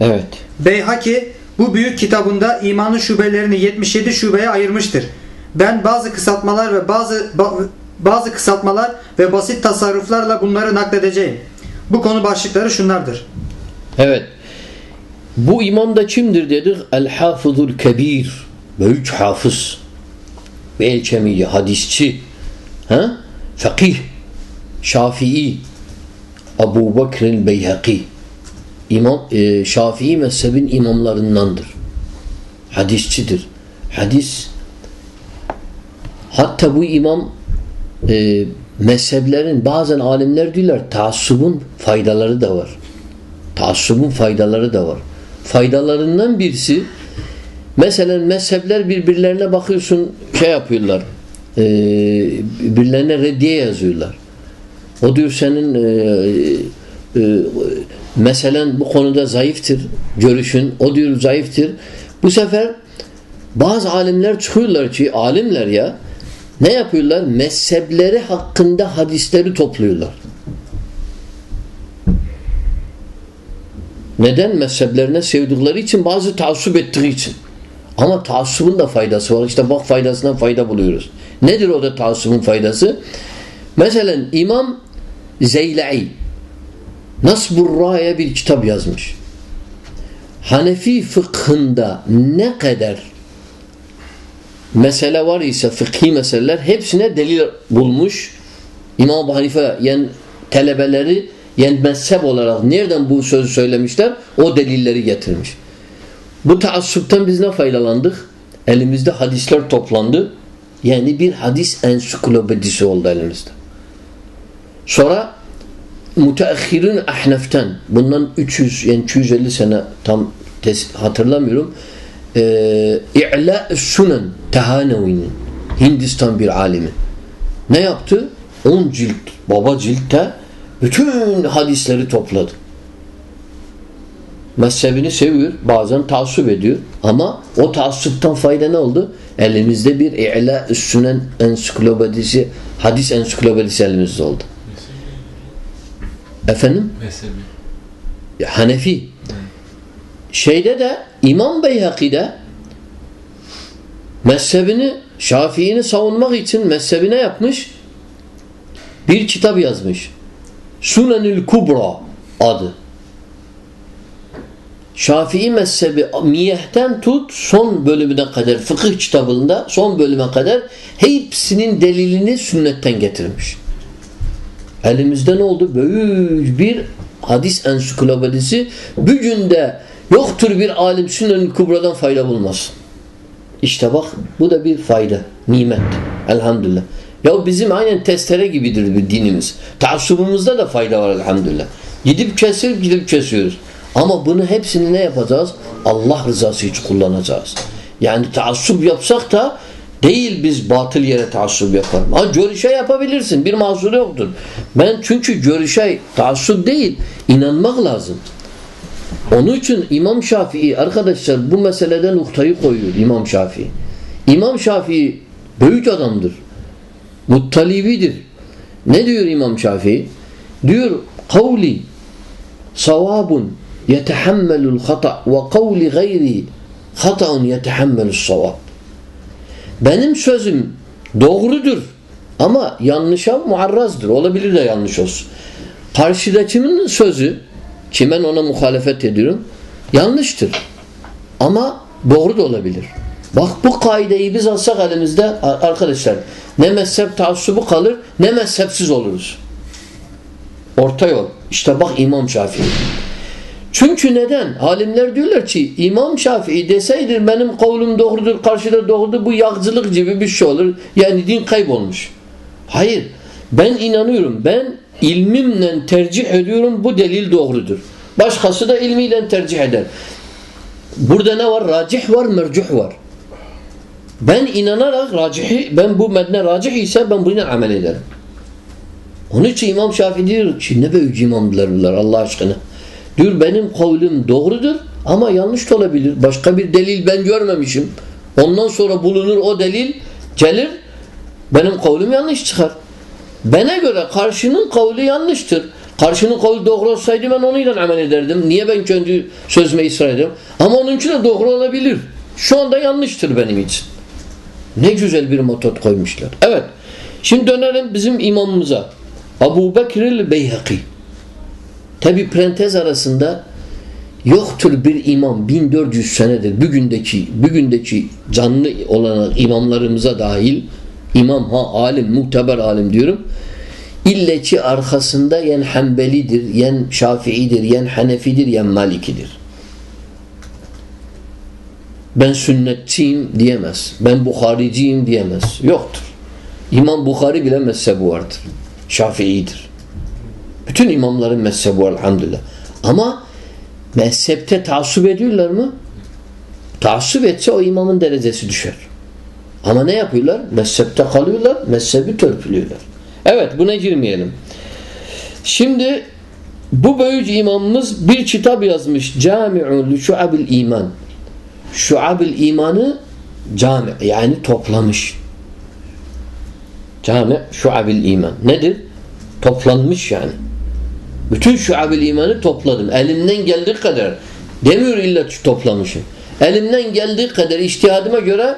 Evet. Beyhaki bu büyük kitabında imanın şubelerini 77 şubeye ayırmıştır. Ben bazı kısaltmalar ve bazı ba- bazı kısaltmalar ve basit tasarruflarla bunları nakledeceğim. Bu konu başlıkları şunlardır. Evet. Bu imam da kimdir dedik? El-Hafızul Kebir. Büyük hafız. Ve hadisçi. Ha? Fakih. Şafii. Abu Bakr Beyhaki. İmam, e, Şafii mezhebin imamlarındandır. Hadisçidir. Hadis hatta bu imam e, mezheplerin bazen alimler diyorlar taassubun faydaları da var. Taassubun faydaları da var. Faydalarından birisi mesela mezhepler birbirlerine bakıyorsun şey yapıyorlar e, birbirlerine reddiye yazıyorlar. O diyor senin e, e, mesela bu konuda zayıftır görüşün. O diyor zayıftır. Bu sefer bazı alimler çıkıyorlar ki alimler ya ne yapıyorlar? Mezhepleri hakkında hadisleri topluyorlar. Neden? Mezheplerine sevdikleri için bazı taassup ettiği için. Ama taassubun da faydası var. İşte bak faydasından fayda buluyoruz. Nedir o da taassubun faydası? Mesela İmam Zeyla'i Nasbur Ra'ya bir kitap yazmış. Hanefi fıkhında ne kadar mesele var ise fıkhi meseleler hepsine delil bulmuş. İmam Hanife yani talebeleri yani mezhep olarak nereden bu sözü söylemişler? O delilleri getirmiş. Bu taassuptan biz ne faydalandık? Elimizde hadisler toplandı. Yani bir hadis ensiklopedisi oldu elimizde. Sonra müteahhirin ahneften bundan 300 yani 250 sene tam hatırlamıyorum. Ee, İ'la Sunan Tehanevi'nin Hindistan bir alimi. Ne yaptı? 10 cilt, baba ciltte bütün hadisleri topladı. Mezhebini seviyor. Bazen taassup ediyor. Ama o taassuptan fayda ne oldu? Elimizde bir İ'la Üssünen ensiklopedisi, hadis ensiklopedisi elimizde oldu. Efendim? Mezhebi. Hanefi. Şeyde de İmam Beyhaki'de mezhebini, Şafii'ni savunmak için mezhebine yapmış bir kitap yazmış. Sunenül Kubra adı. Şafii mezhebi miyehten tut son bölümüne kadar fıkıh kitabında son bölüme kadar hepsinin delilini sünnetten getirmiş. Elimizde ne oldu? Büyük bir hadis ensiklopedisi. Bugün de yoktur bir alim sünnel kubradan fayda bulmaz. İşte bak bu da bir fayda, nimet. Elhamdülillah. Ya bizim aynen testere gibidir bir dinimiz. Taassubumuzda da fayda var elhamdülillah. Gidip kesir gidip kesiyoruz. Ama bunu hepsini ne yapacağız? Allah rızası için kullanacağız. Yani taassup yapsak da Değil biz batıl yere taassup yaparım. Ha görüşe yapabilirsin. Bir mahsuru yoktur. Ben çünkü görüşe taassup değil. inanmak lazım. Onun için İmam Şafii arkadaşlar bu meseleden noktayı koyuyor İmam Şafii. İmam Şafii büyük adamdır. Muttalibidir. Ne diyor İmam Şafii? Diyor kavli savabun yetehammelul hata ve kavli gayri hataun yetehammelus savab. Benim sözüm doğrudur ama yanlışa muarrazdır. Olabilir de yanlış olsun. Karşıdakimin sözü ki ben ona muhalefet ediyorum yanlıştır. Ama doğru da olabilir. Bak bu kaideyi biz alsak elimizde arkadaşlar ne mezhep taassubu kalır ne mezhepsiz oluruz. Orta yol. İşte bak İmam Şafii. Çünkü neden? Alimler diyorlar ki İmam Şafii deseydir benim kavlum doğrudur, karşıda doğrudur bu yağcılık gibi bir şey olur. Yani din kaybolmuş. Hayır. Ben inanıyorum. Ben ilmimle tercih ediyorum bu delil doğrudur. Başkası da ilmiyle tercih eder. Burada ne var? Racih var, mercuh var. Ben inanarak racihi, ben bu medne racih ise ben bununla amel ederim. Onun için İmam Şafii diyor ki ne büyük imamdılar bunlar Allah aşkına. Diyor benim kavlim doğrudur ama yanlış da olabilir. Başka bir delil ben görmemişim. Ondan sonra bulunur o delil gelir benim kavlim yanlış çıkar. Bana göre karşının kavli yanlıştır. Karşının kavli doğru olsaydı ben onunla amel ederdim. Niye ben kendi sözüme ısrar ediyorum? Ama onunki de doğru olabilir. Şu anda yanlıştır benim için. Ne güzel bir metot koymuşlar. Evet. Şimdi dönelim bizim imamımıza. Abu Bekir Beyhaki. Tabi prentez arasında yoktur bir imam 1400 senedir bugündeki bugündeki canlı olan imamlarımıza dahil imam ha alim muteber alim diyorum ille ki arkasında yen Hanbelidir, yen Şafiidir, yen Hanefidir, yen Malikidir. Ben sünnetçiyim diyemez. Ben Buhariciyim diyemez. Yoktur. İmam Bukhari bile mezhebi vardır. Şafii'dir. Bütün imamların mezhebi var elhamdülillah. Ama mezhepte taassup ediyorlar mı? Taassup etse o imamın derecesi düşer. Ama ne yapıyorlar? Mezhepte kalıyorlar, mezhebi törpülüyorlar. Evet buna girmeyelim. Şimdi bu böyük imamımız bir kitap yazmış. Cami'un şuabil iman. Şuabil imanı cami yani toplamış. Cami şuabil iman. Nedir? Toplanmış yani. Bütün şuabil imanı topladım. Elimden geldiği kadar. Demiyor illa toplamışım. Elimden geldiği kadar iştihadıma göre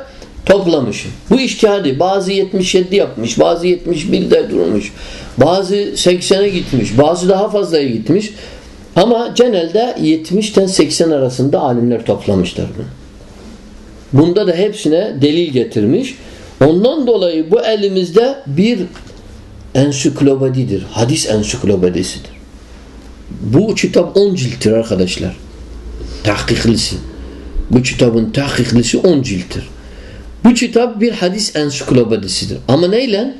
toplamışım. Bu iştihadi bazı 77 yapmış, bazı 71'de durmuş, bazı 80'e gitmiş, bazı daha fazlaya gitmiş. Ama genelde 70'ten 80 arasında alimler toplamışlar bunu. Bunda da hepsine delil getirmiş. Ondan dolayı bu elimizde bir ensiklopedidir. Hadis ensiklopedisidir. Bu kitap 10 cilttir arkadaşlar. Tahkiklisi. Bu kitabın tahkiklisi 10 cilttir. Bu kitap bir hadis ensiklopedisidir. Ama neyle?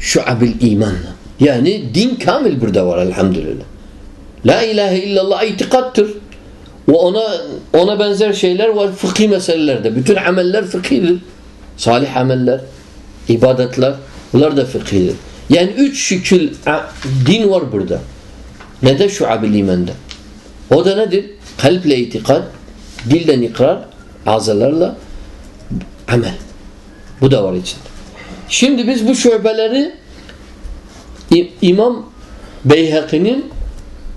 Şuabil imanla. Yani din kamil burada var elhamdülillah. La ilahe illallah itikattır. Ve ona ona benzer şeyler var fıkhi meselelerde. Bütün ameller fıkhidir. Salih ameller, ibadetler bunlar da fıkhidir. Yani üç şekil din var burada. Ne de şuabil imanda. O da nedir? Kalple itikad, dilden ikrar, azalarla amel. Bu da var içinde. Şimdi biz bu şöbeleri İmam Beyhaki'nin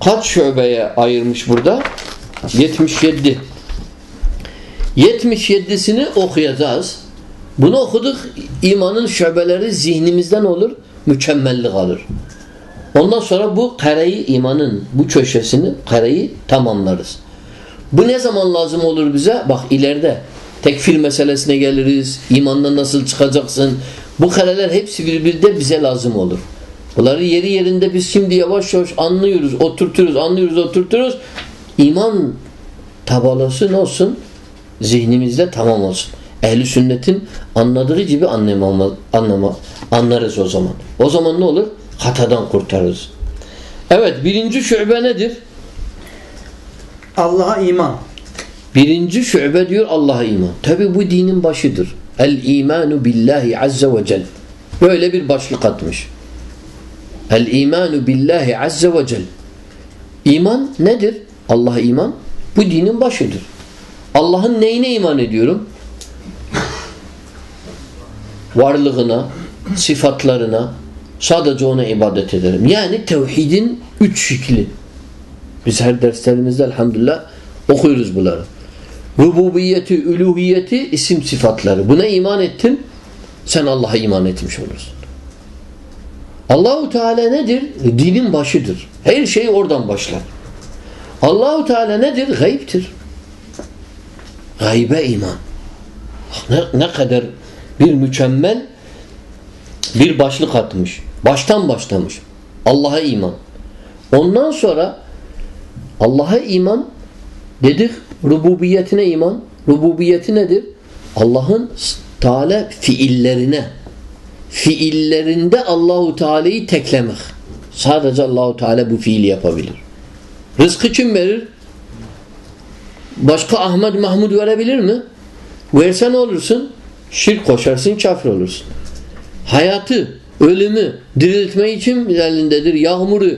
kaç şöbeye ayırmış burada? 77. 77'sini okuyacağız. Bunu okuduk. imanın şöbeleri zihnimizden olur. Mükemmellik alır. Ondan sonra bu kareyi imanın bu köşesini kareyi tamamlarız. Bu ne zaman lazım olur bize? Bak ileride tekfir meselesine geliriz. İmandan nasıl çıkacaksın? Bu kareler hepsi birbirinde bize lazım olur. Bunları yeri yerinde biz şimdi yavaş yavaş anlıyoruz, oturturuz, anlıyoruz, oturturuz. İman tabalası ne olsun? Zihnimizde tamam olsun. Ehli sünnetin anladığı gibi anlama, anlama, anlarız o zaman. O zaman ne olur? Hatadan kurtarırız. Evet birinci şube nedir? Allah'a iman. Birinci şube diyor Allah'a iman. Tabi bu dinin başıdır. El imanu billahi azze ve cel. Böyle bir başlık atmış. El imanu billahi azze ve cel. İman nedir? Allah'a iman bu dinin başıdır. Allah'ın neyine iman ediyorum? Varlığına, sıfatlarına, sadece ona ibadet ederim. Yani tevhidin üç şekli. Biz her derslerimizde elhamdülillah okuyoruz bunları. Rububiyeti, üluhiyeti, isim sıfatları. Buna iman ettin, sen Allah'a iman etmiş olursun. Allahu Teala nedir? Dinin başıdır. Her şey oradan başlar. Allahu Teala nedir? Gayiptir. Gaybe iman. Ne, ne kadar bir mükemmel bir başlık atmış. Baştan başlamış. Allah'a iman. Ondan sonra Allah'a iman dedik rububiyetine iman. Rububiyeti nedir? Allah'ın Teala fiillerine fiillerinde Allahu Teala'yı teklemek. Sadece Allahu Teala bu fiili yapabilir. Rızkı kim verir? Başka Ahmet Mahmud verebilir mi? Verse ne olursun? Şirk koşarsın, kafir olursun. Hayatı, ölümü, diriltme için elindedir. Yağmuru,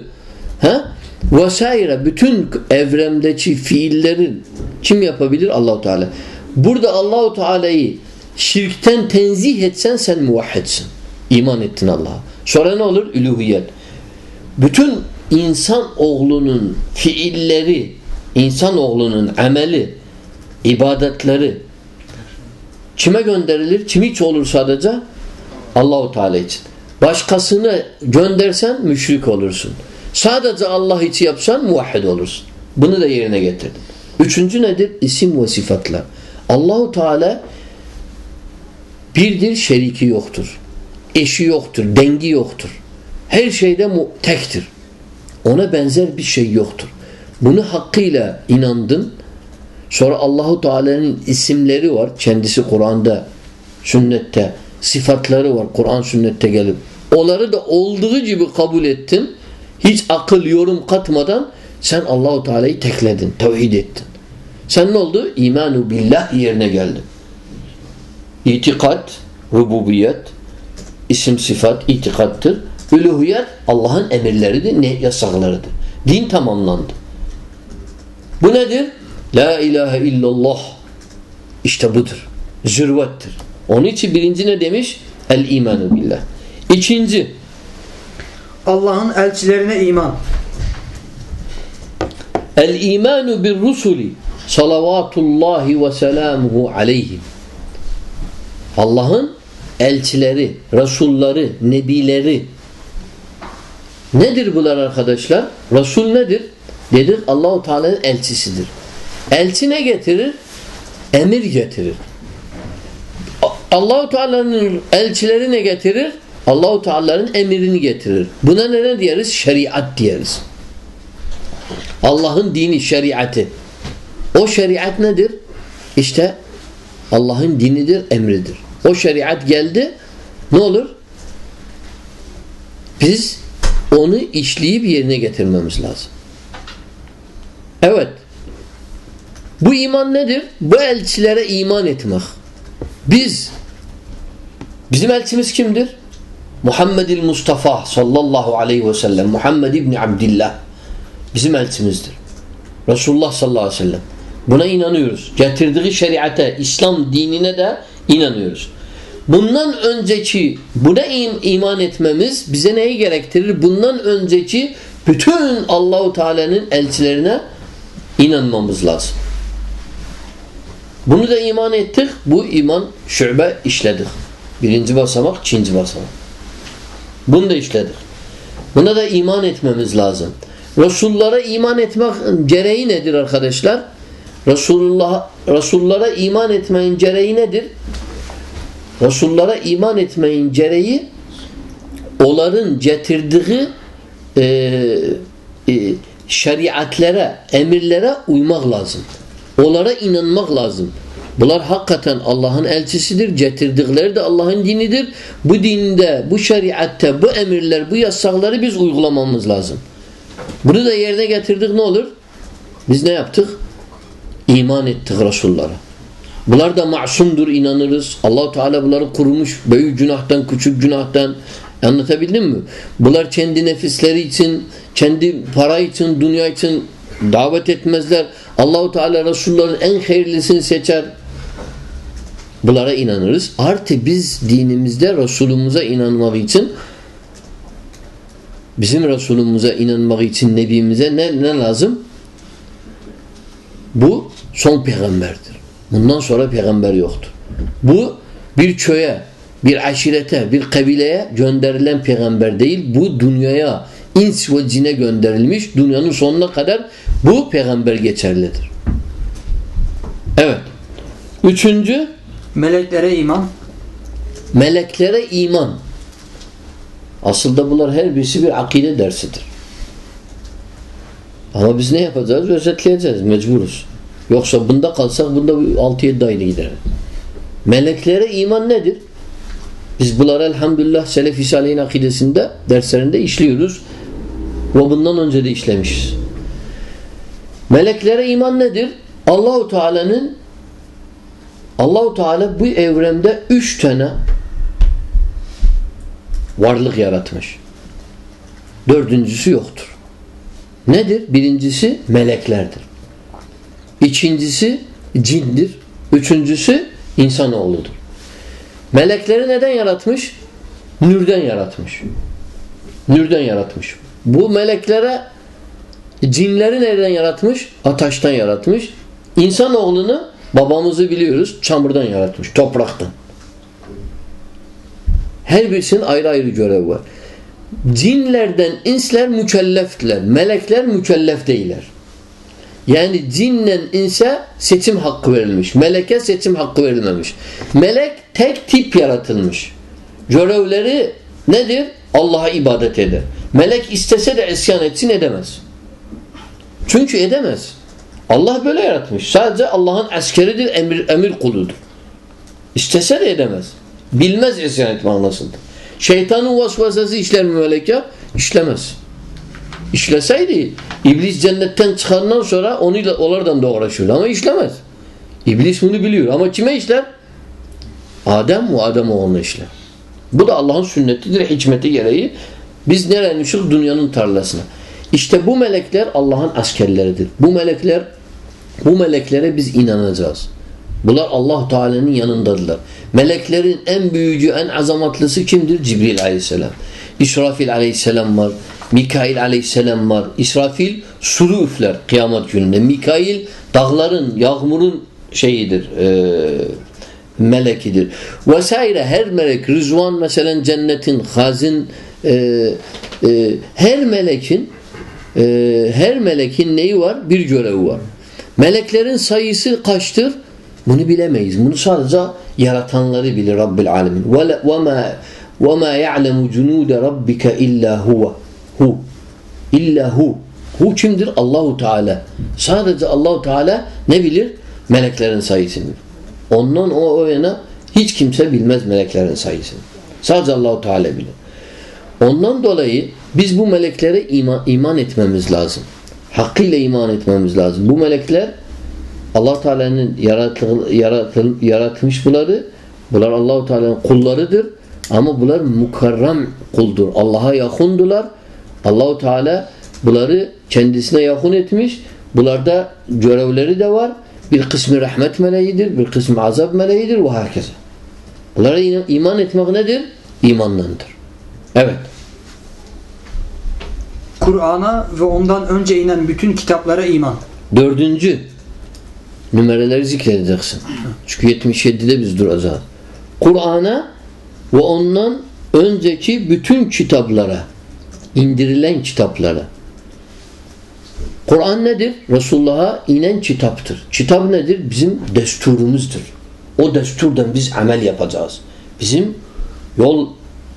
ha? Vesaire bütün evremdeki fiilleri kim yapabilir? Allahu Teala. Burada Allahu Teala'yı şirkten tenzih etsen sen muvahhidsin. İman ettin Allah'a. Sonra ne olur? Üluhiyet. Bütün insan oğlunun fiilleri, insan oğlunun ameli, ibadetleri kime gönderilir? Kim hiç olur sadece? Allahu Teala için. Başkasını göndersen müşrik olursun. Sadece Allah için yapsan muvahhid olursun. Bunu da yerine getirdin. Üçüncü nedir? İsim ve sıfatlar. Allahu Teala birdir, şeriki yoktur. Eşi yoktur, dengi yoktur. Her şeyde tektir. Ona benzer bir şey yoktur. Bunu hakkıyla inandın. Sonra Allahu Teala'nın isimleri var. Kendisi Kur'an'da, sünnette, sıfatları var. Kur'an sünnette gelip. Onları da olduğu gibi kabul ettin. Hiç akıl, yorum katmadan sen Allahu Teala'yı tekledin, tevhid ettin. Sen ne oldu? İmanu billah yerine geldin. İtikat, rububiyet, isim sıfat, itikattır. Üluhiyet Allah'ın emirleridir, ne yasaklarıdır. Din tamamlandı. Bu nedir? La ilahe illallah. İşte budur. Zürvettir. Onun için birinci ne demiş? El imanu billah. İkinci. Allah'ın elçilerine iman. El imanu bir rusuli salavatullahi ve selamuhu aleyhim. Allah'ın elçileri, resulları, nebileri. Nedir bunlar arkadaşlar? Resul nedir? Dedik Allahu Teala'nın elçisidir. Elçi ne getirir? Emir getirir. Allahu Teala'nın elçileri ne getirir? Allahu Teala'nın emirini getirir. Buna ne diyeriz? Şeriat diyeriz. Allah'ın dini, şeriatı. O şeriat nedir? İşte Allah'ın dinidir, emridir. O şeriat geldi, ne olur? Biz onu işleyip yerine getirmemiz lazım. Evet. Bu iman nedir? Bu elçilere iman etmek. Biz bizim elçimiz kimdir? Muhammedil Mustafa sallallahu aleyhi ve sellem Muhammed İbni Abdillah bizim elçimizdir. Resulullah sallallahu aleyhi ve sellem. Buna inanıyoruz. Getirdiği şeriate, İslam dinine de inanıyoruz. Bundan önceki buna iman etmemiz bize neyi gerektirir? Bundan önceki bütün Allahu Teala'nın elçilerine inanmamız lazım. Bunu da iman ettik. Bu iman şube işledik. Birinci basamak, ikinci basamak. Bunu da işledik. Buna da iman etmemiz lazım. Resullara iman etmek gereği nedir arkadaşlar? Resulullah Resullara iman etmeyin gereği nedir? Resullara iman etmeyin gereği onların getirdiği e, e, şeriatlere, emirlere uymak lazım. Onlara inanmak lazım. Bunlar hakikaten Allah'ın elçisidir. Getirdikleri de Allah'ın dinidir. Bu dinde, bu şeriatte, bu emirler, bu yasakları biz uygulamamız lazım. Bunu da yerine getirdik ne olur? Biz ne yaptık? İman ettik Resullara. Bunlar da masumdur inanırız. Allahu Teala bunları kurmuş. Büyük günahtan, küçük günahtan. Anlatabildim mi? Bunlar kendi nefisleri için, kendi para için, dünya için davet etmezler. Allahu Teala Resulların en hayırlısını seçer. Bunlara inanırız. Artı biz dinimizde Resulümüze inanmak için bizim Resulümüze inanmak için Nebimize ne, ne lazım? Bu son peygamberdir. Bundan sonra peygamber yoktur. Bu bir köye, bir aşirete, bir kabileye gönderilen peygamber değil. Bu dünyaya, ins ve cine gönderilmiş. Dünyanın sonuna kadar bu peygamber geçerlidir. Evet. Üçüncü Meleklere iman. Meleklere iman. Aslında bunlar her birisi bir akide dersidir. Ama biz ne yapacağız? Özetleyeceğiz. Mecburuz. Yoksa bunda kalsak bunda 6-7 ayda gider. Meleklere iman nedir? Biz bunları elhamdülillah Selefi Salih'in akidesinde derslerinde işliyoruz. Ve bundan önce de işlemişiz. Meleklere iman nedir? Allahu Teala'nın Allahu Teala bu evrende üç tane varlık yaratmış. Dördüncüsü yoktur. Nedir? Birincisi meleklerdir. İkincisi cindir. Üçüncüsü insanoğludur. Melekleri neden yaratmış? Nürden yaratmış. Nürden yaratmış. Bu meleklere cinleri nereden yaratmış? Ataştan yaratmış. İnsanoğlunu babamızı biliyoruz çamurdan yaratmış. Topraktan. Her birisinin ayrı ayrı görevi var. Cinlerden insler mükelleftiler. Melekler mükellef değiller. Yani cinle inse seçim hakkı verilmiş. Meleke seçim hakkı verilmemiş. Melek tek tip yaratılmış. Görevleri nedir? Allah'a ibadet eder. Melek istese de isyan etsin edemez. Çünkü edemez. Allah böyle yaratmış. Sadece Allah'ın askeridir, emir, emir kuludur. İstese de edemez. Bilmez isyan etme anlasında. Şeytanın vasvasası işler mi meleke? İşlemez. İşleseydi İblis cennetten çıkandan sonra onuyla onlardan da uğraşıyor ama işlemez. İblis bunu biliyor ama kime işler? Adem o Adem oğluna işler. Bu da Allah'ın sünnetidir, hikmeti gereği. Biz nereye düşük? Dünyanın tarlasına. İşte bu melekler Allah'ın askerleridir. Bu melekler bu meleklere biz inanacağız. Bunlar Allah Teala'nın yanındadırlar. Meleklerin en büyücü, en azamatlısı kimdir? Cibril aleyhisselam. İsrafil aleyhisselam var. Mikail aleyhisselam var. İsrafil suru üfler kıyamet gününde. Mikail dağların, yağmurun şeyidir, e, melekidir. Vesaire her melek, Rızvan mesela cennetin, hazin, e, e, her melekin e, her melekin neyi var? Bir görevi var. Meleklerin sayısı kaçtır? Bunu bilemeyiz. Bunu sadece yaratanları bilir Rabbil Alemin. وَمَا وَمَا يَعْلَمُ جُنُودَ رَبِّكَ اِلَّا هُوَ Hu. İlla hu. Hu kimdir? Allahu Teala. Sadece Allahu Teala ne bilir? Meleklerin sayısını. Ondan o, o yana hiç kimse bilmez meleklerin sayısını. Sadece Allahu Teala bilir. Ondan dolayı biz bu meleklere iman, iman etmemiz lazım. Hakkıyla iman etmemiz lazım. Bu melekler Allah Teala'nın yaratmış bunları. Bunlar Allahu Teala'nın kullarıdır. Ama bunlar mukarram kuldur. Allah'a yakındılar. Allahu Teala bunları kendisine yakın etmiş. Bunlarda görevleri de var. Bir kısmı rahmet meleğidir, bir kısmı azap meleğidir ve herkese. Bunlara iman etmek nedir? İmandandır. Evet. Kur'an'a ve ondan önce inen bütün kitaplara iman. Dördüncü numaraları zikredeceksin. Çünkü 77'de biz duracağız. Kur'an'a ve ondan önceki bütün kitaplara indirilen kitaplara. Kur'an nedir? Resulullah'a inen kitaptır. Kitap nedir? Bizim desturumuzdur. O desturdan biz amel yapacağız. Bizim yol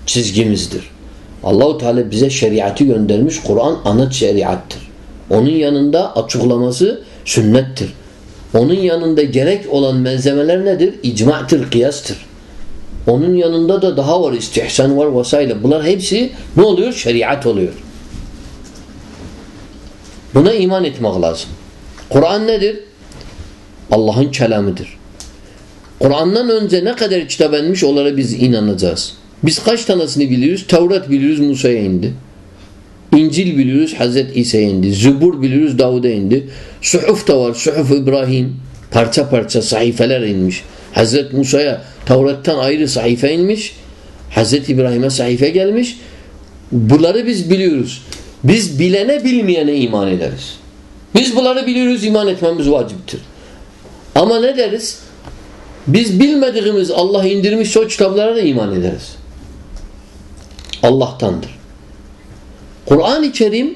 çizgimizdir. Allahu Teala bize şeriatı göndermiş. Kur'an ana şeriattır. Onun yanında açıklaması sünnettir. Onun yanında gerek olan malzemeler nedir? İcma'tır, kıyastır. Onun yanında da daha var istihsan var vesaire. Bunlar hepsi ne oluyor? Şeriat oluyor. Buna iman etmek lazım. Kur'an nedir? Allah'ın kelamıdır. Kur'an'dan önce ne kadar kitap inmiş onlara biz inanacağız. Biz kaç tanesini biliyoruz? Tevrat biliyoruz Musa'ya indi. İncil biliyoruz Hazreti İsa'ya indi. Zübur biliyoruz Davud'a indi. Suhuf da var. Suhuf İbrahim. Parça parça sahifeler inmiş. Hazreti Musa'ya Tevrat'tan ayrı sahife inmiş. Hazreti İbrahim'e sahife gelmiş. Bunları biz biliyoruz. Biz bilene bilmeyene iman ederiz. Biz bunları biliyoruz iman etmemiz vaciptir. Ama ne deriz? Biz bilmediğimiz Allah indirmiş o kitaplara da iman ederiz. Allah'tandır. Kur'an-ı Kerim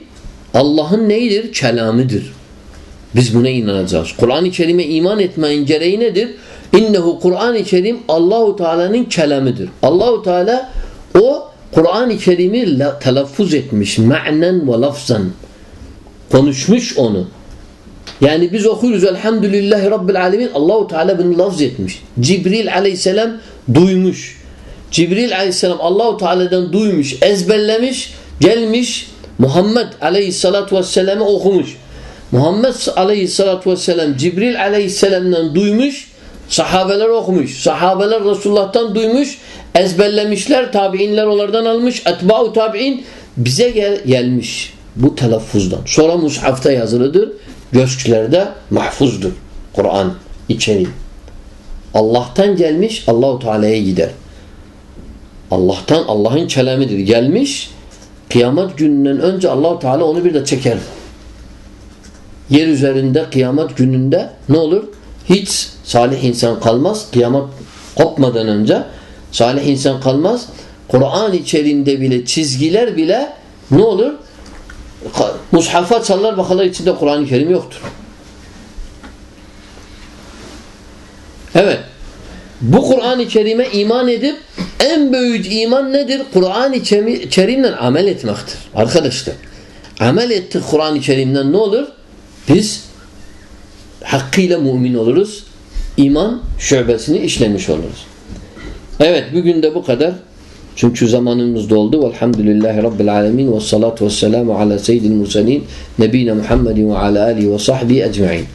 Allah'ın neyidir? Kelamıdır. Biz buna inanacağız. Kur'an-ı Kerim'e iman etmenin gereği nedir? İnnehu Kur'an-ı Kerim Allahu Teala'nın kelamıdır. Allahu Teala o Kur'an-ı Kerim'i telaffuz etmiş ma'nen ve lafzan. Konuşmuş onu. Yani biz okuyoruz elhamdülillahi rabbil alemin Allahu Teala bunu lafz etmiş. Cibril aleyhisselam duymuş. Cibril aleyhisselam Allahu Teala'dan duymuş, ezberlemiş, gelmiş Muhammed aleyhissalatu vesselam'ı okumuş. Muhammed aleyhissalatu vesselam Cibril aleyhisselamdan duymuş, sahabeler okumuş. Sahabeler Resulullah'tan duymuş, ezberlemişler, tabiinler onlardan almış, etba'u tabiin bize gel gelmiş bu telaffuzdan. Sonra mushafta yazılıdır, göçklerde mahfuzdur. Kur'an içeriği. Allah'tan gelmiş, Allahu Teala'ya gider. Allah'tan Allah'ın kelamidir. Gelmiş kıyamet gününden önce Allahu Teala onu bir de çeker. Yer üzerinde kıyamet gününde ne olur? Hiç salih insan kalmaz. Kıyamet kopmadan önce salih insan kalmaz. Kur'an içerisinde bile çizgiler bile ne olur? Mushafa çalar bakarlar içinde Kur'an-ı Kerim yoktur. Evet. Bu Kur'an-ı Kerim'e iman edip en büyük iman nedir? Kur'an-ı Kerim'le amel etmektir. Arkadaşlar amel ettik Kur'an-ı Kerim'den ne olur? Biz hakkıyla mümin oluruz. İman şöbesini işlemiş oluruz. Evet bugün de bu kadar. Çünkü zamanımız doldu. Velhamdülillahi Rabbil alemin. Ve salatu ve selamu ala seyyidil mursalin. Nebine Muhammedin ve ala alihi ve sahbihi ecma'in.